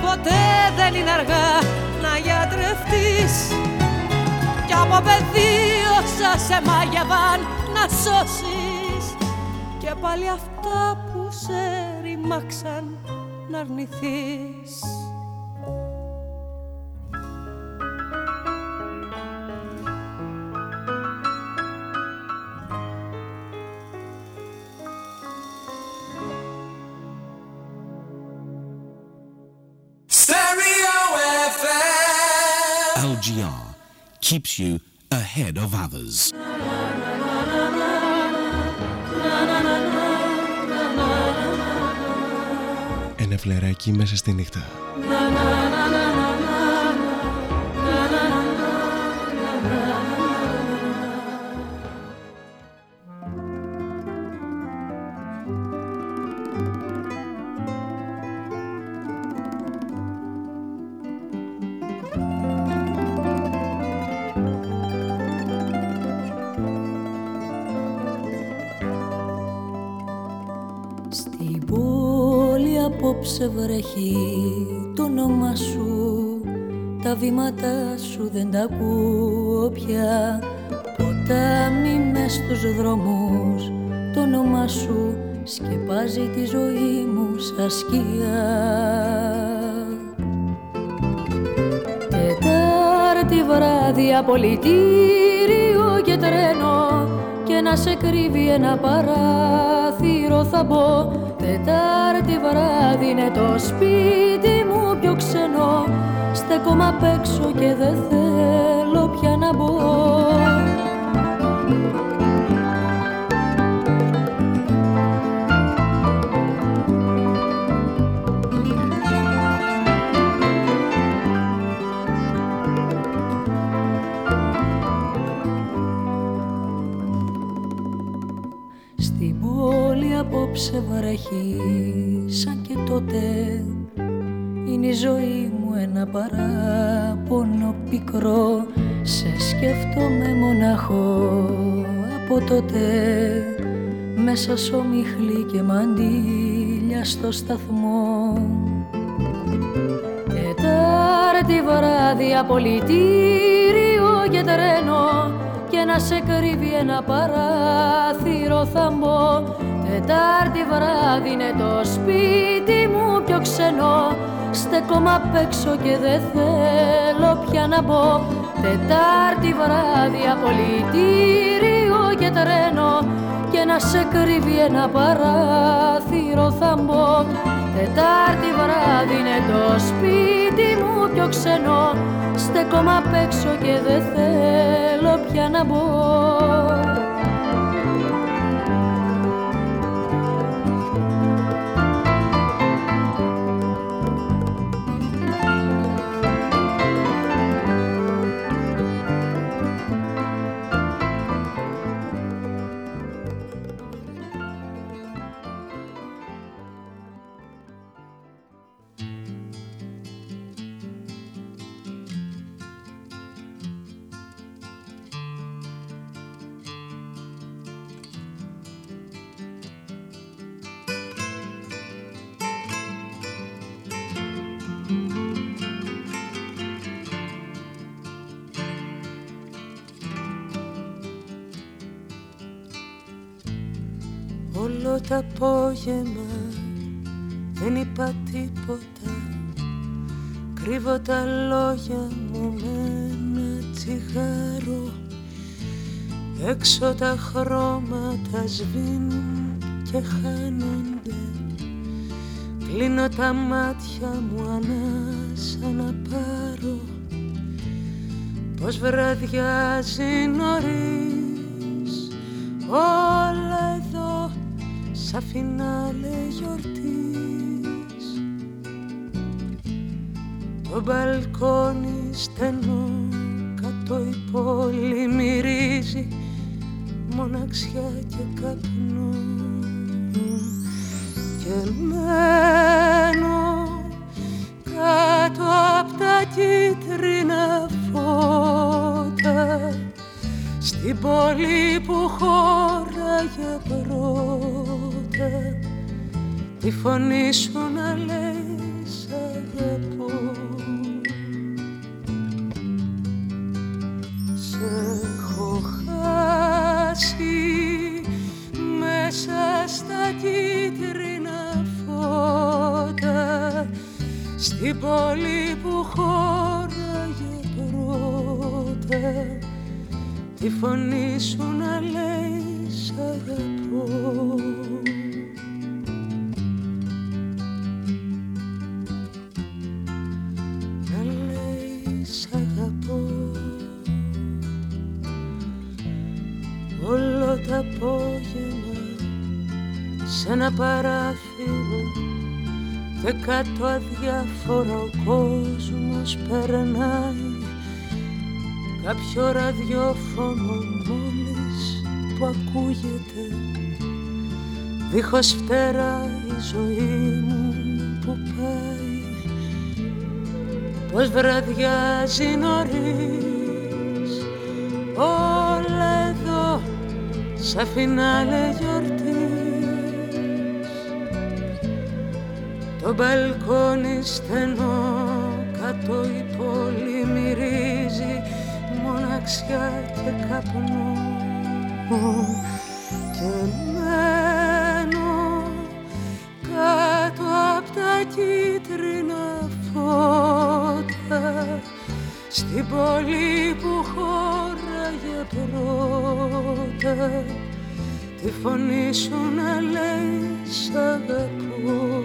Ποτέ δεν είναι αργά να γιατρευτείς. Κι από πεδίο σας σε μάγευαν να σώσεις. Και πάλι αυτά που σε ρημάξαν να αρνηθείς LGR keeps you ahead of others. Ένα φλεράκι μέσα στη νύχτα. Τα βήματά σου δεν τα ακούω πια. Ποτάμι μες στους δρόμους Το όνομα σου σκεπάζει τη ζωή μου σαν σκιά. Τετάρτη βράδυ απολυτήριο και τρένο Και να σε κρύβει ένα παράθυρο θα μπω Τετάρτη βράδυ είναι το σπίτι μου πιο ξενό. Στέκομαι απ' έξω και δεν θέλω πια να μπω απόψε βρέχει σαν και τότε. Είναι η ζωή μου ένα παράπονο πικρό. Σε σκέφτομαι μονάχο από τότε. Μέσα σομιχλή και μαντήλια στο σταθμό. Τετάρτη βράδυ απολυτήριο και τρένο. Και να σε κρύβει ένα παράθυρο θα μπω Τετάρτη βράδυ είναι το σπίτι μου πιο ξενό. Στέκομαι απ' έξω και δεν θέλω πια να μπω. Τετάρτη βράδυ απολυτήριο και τρένο. Και να σε κρύβει ένα παράθυρο θα μπω. Τετάρτη βράδυ είναι το σπίτι μου πιο ξενό. Στέκομαι απ' έξω και δεν θέλω πια να μπω το απόγευμα. Δεν είπα τίποτα. Κρύβω τα λόγια μου με ένα τσιγάρο. Έξω τα χρώματα σβήνουν και χάνονται. Κλείνω τα μάτια μου ανάσα να πάρω. Πως βραδιάζει νωρίς όλα σαν φινάλε γιορτής. Το μπαλκόνι στενό κάτω η πόλη μυρίζει. Μοναξιά και καπνό και μένω κάτω απ' τα κίτρινα φώτα. Στην πόλη που χώραγε τη φωνή σου να λέει σ' αγαπώ. Σε έχω χάσει μέσα στα κίτρινα φώτα στην πόλη που χώραγε πρώτα. Τη φωνή σου να λέει σ' αγαπώ ένα παράθυρο και κάτω αδιάφορα ο κόσμος περνάει. Κάποιο ραδιόφωνο μόλις που ακούγεται δίχως φτερά η ζωή μου που πάει. Πως βραδιάζει νωρίς όλα εδώ σαν φινάλε γιορτή Το μπαλκόνι στενό κάτω η πόλη μυρίζει μοναξιά και καπνό. Και μένω κάτω απ' τα κίτρινα φώτα στην πόλη που χώραγε πρώτα. Τη φωνή σου να λέει σ' αγαπώ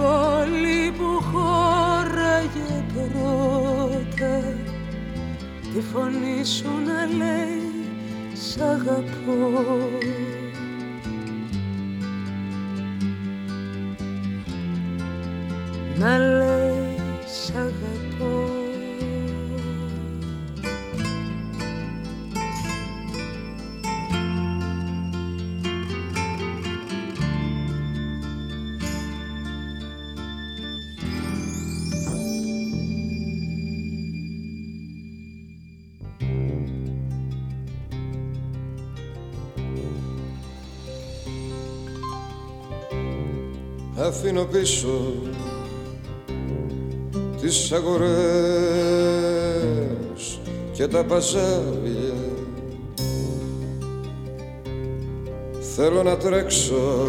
πόλη που χώραγε πρώτα τη φωνή σου να λέει σ' αγαπώ αφήνω πίσω τις αγορές και τα παζάρια. Θέλω να τρέξω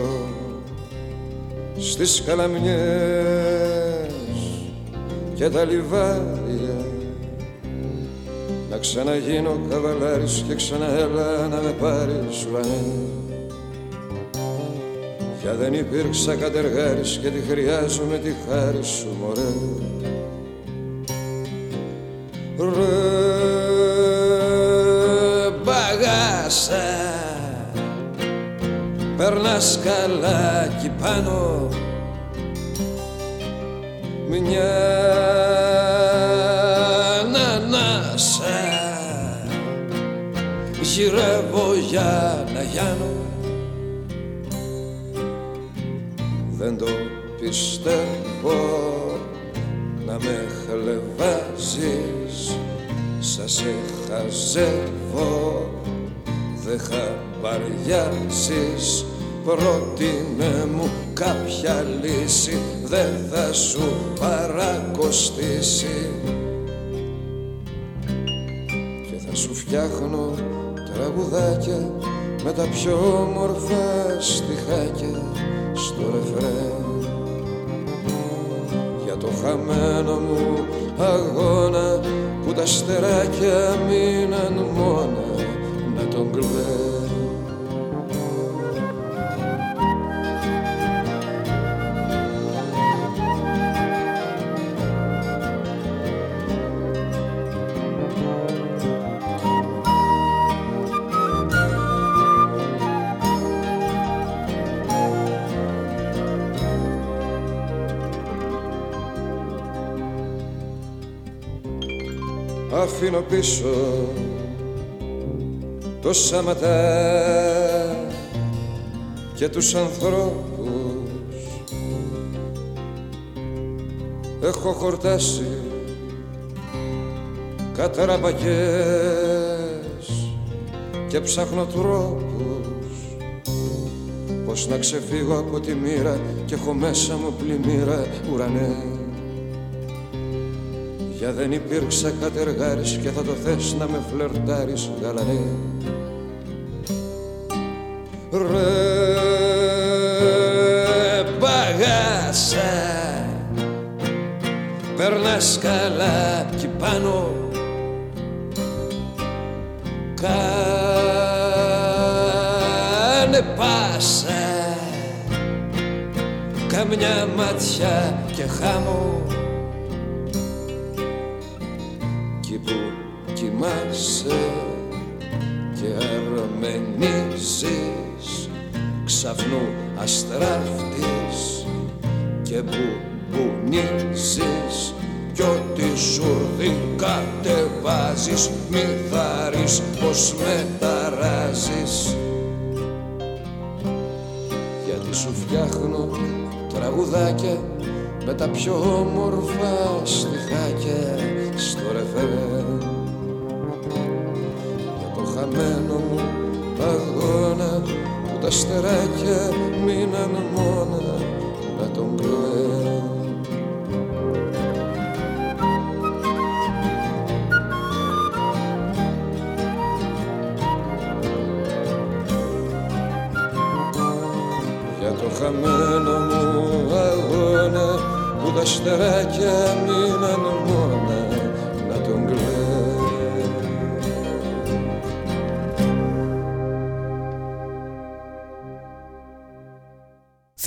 στις καλαμιές και τα λιβάρια. Να ξαναγίνω καβαλάρης και ξαναέλα να με πάρεις ουρανέ για δεν υπήρξα κατεργάρης και τη χρειάζομαι τη χάρη σου μωρέ. Ρε μπαγάσα περνάς καλά κι πάνω. Μια ανάσα γυρεύω για να γιάνω πιστεύω να με χλεβάζεις Σας σε χαζεύω δεν χαμπαριάζεις Πρότεινε μου κάποια λύση δεν θα σου παρακοστήσει. Και θα σου φτιάχνω τραγουδάκια με τα πιο όμορφα στιχάκια στο ρεφρέν. για το χαμένο μου αγώνα που τα στεράκια μείναν μόνα να τον κλαίω αφήνω πίσω το σαματά και τους ανθρώπους. Έχω χορτάσει καταραμπακές και ψάχνω τρόπους πως να ξεφύγω από τη μοίρα. Και έχω μέσα μου πλημμύρα ουρανές για δεν υπήρξα κατεργάρης και θα το θες να με φλερτάρεις γαλανέ Ρε μπαγάσα Περνάς καλά κι πάνω. Κάνε πάσα Καμιά μάτια και χάμω κοιμάσαι και αρμενίζεις ξαφνού αστράφτης και μπουμπουνίζεις κι ό,τι σουρδί κατεβάζεις μη θάρεις πως μεταράζεις. Γιατί σου φτιάχνω τραγουδάκια με τα πιο όμορφα στιχάκια στο ρεφέρ χαμένο μου αγώνα που τα στεράκια μείναν μόνα να τον κλαίω Για το χαμένο μου αγώνα που τα στεράκια μείναν μόνα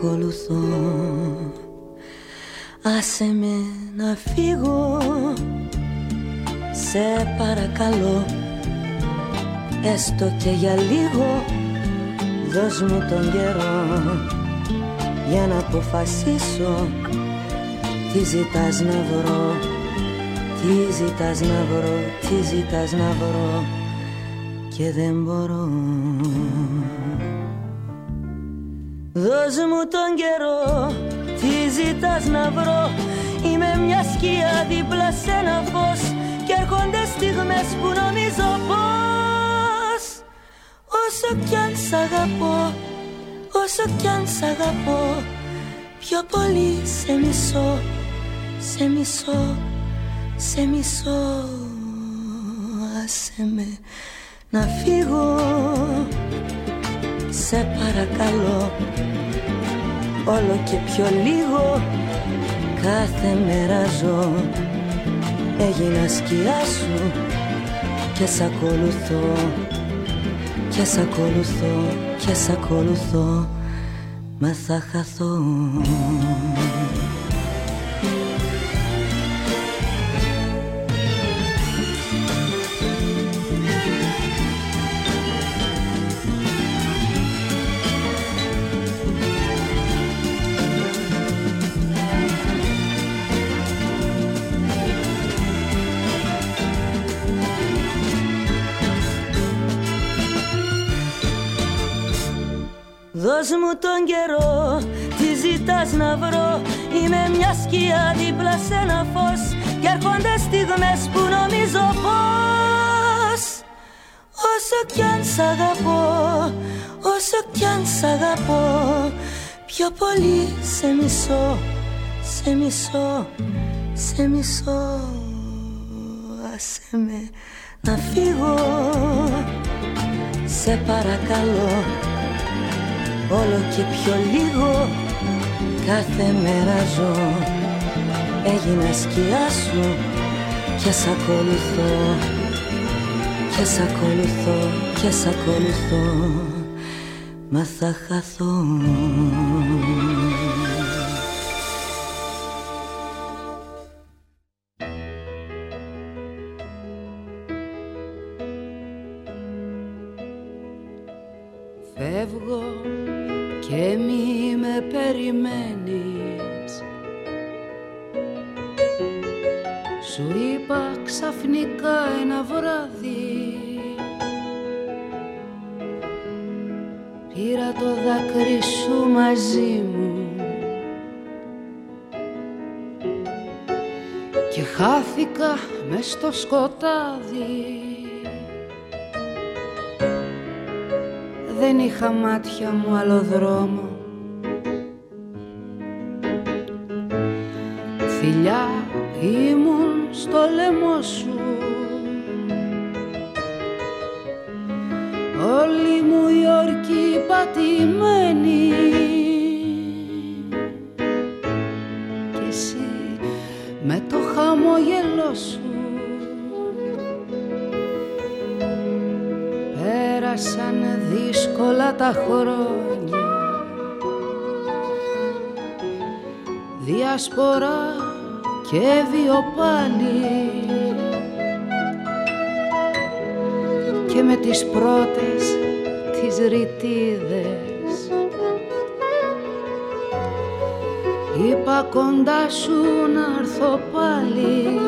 Ακολουθώ Άσε με να φύγω Σε παρακαλώ. Έστω και για λίγο δώσ' μου τον καιρό. Για να αποφασίσω τι ζητάς να βρω τι ζητάς να βρω, τι ζητάς να βρω. Και δεν μπορώ Δώσ' μου τον καιρό, τι ζητάς να βρω; Είμαι μια σκιά δίπλα σε ένα φως Και έρχονται στιγμές που νομίζω πως Όσο κι αν σ' αγαπώ, όσο κι αν σ' αγαπώ Πιο πολύ σε μισώ, σε μισώ, σε μισώ. Άσε με να φύγω Σε παρακαλώ Όλο και πιο λίγο. Κάθε μέρα ζω. Έγινα σκιά σου Και σ' ακολουθώ. Και σ' ακολουθώ Και σ' ακολουθώ. Μα θα χαθώ Δώσ' μου τον καιρό, τι ζητάς να βρω; Είμαι μια σκιά δίπλα σε ένα φως Κι έρχονται στιγμές που νομίζω πως Όσο κι αν σ' αγαπώ, όσο κι αν σ' αγαπώ Πιο πολύ σε μισώ, σε μισώ, σε μισώ. Άσε με να φύγω, σε παρακαλώ όλο και πιο λίγο. Κάθε μέρα ζω. Έγινα σκιά σου. Και σ' ακολουθώ. Και σ' ακολουθώ. Και σ' ακολουθώ. Μα θα χαθώ μαζί μου. Και χάθηκα μες στο σκοτάδι. Δεν είχα μάτια μου άλλο δρόμο. Φιλιά ήμουν στο λαιμό σου. Όλη μου η όρκη πατημένη δύσκολα τα χρόνια. Διασπορά και βιοπάλι και με τις πρώτες τις ρητίδες. Είπα κοντά σου να έρθω πάλι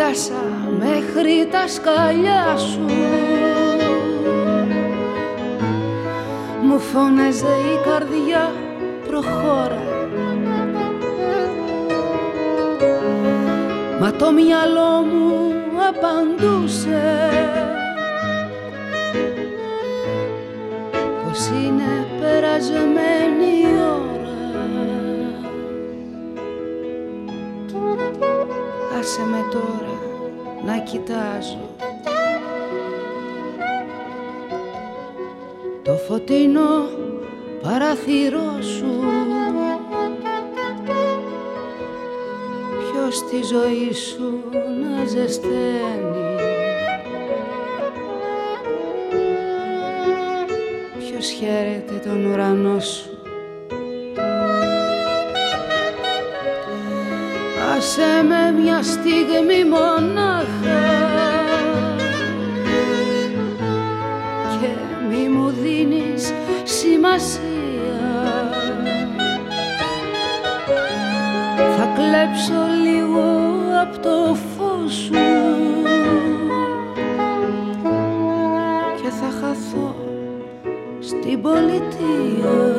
έφτασα μέχρι τα σκαλιά σου. Μου φώναζε η καρδιά προχώρα. Μα το μυαλό μου απαντούσε. Πως είναι περασμένη η ώρα Άσε με τώρα να κοιτάζω. Το φωτεινό παραθυρό σου. Ποιος τη ζωή σου να ζεσταίνει; Ποιος χαίρεται τον ουρανό σου Άσε με μια στιγμή μονάχα και μη μου δίνεις σημασία. Θα κλέψω λίγο από το φως σου. Και θα χαθώ στην πολιτεία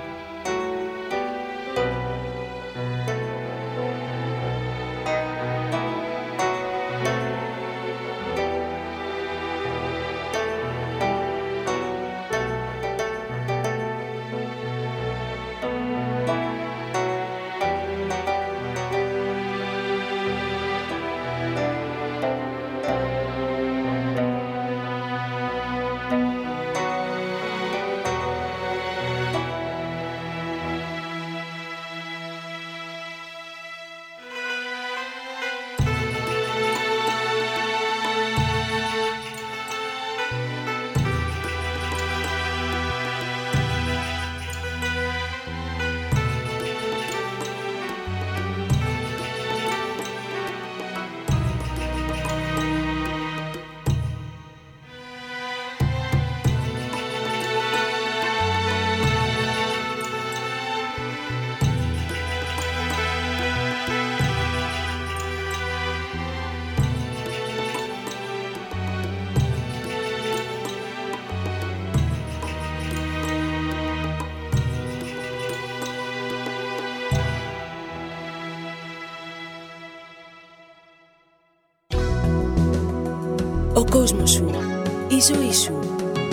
Ζωή σου,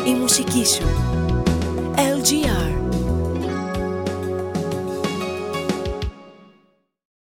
η μουσική σου. LGR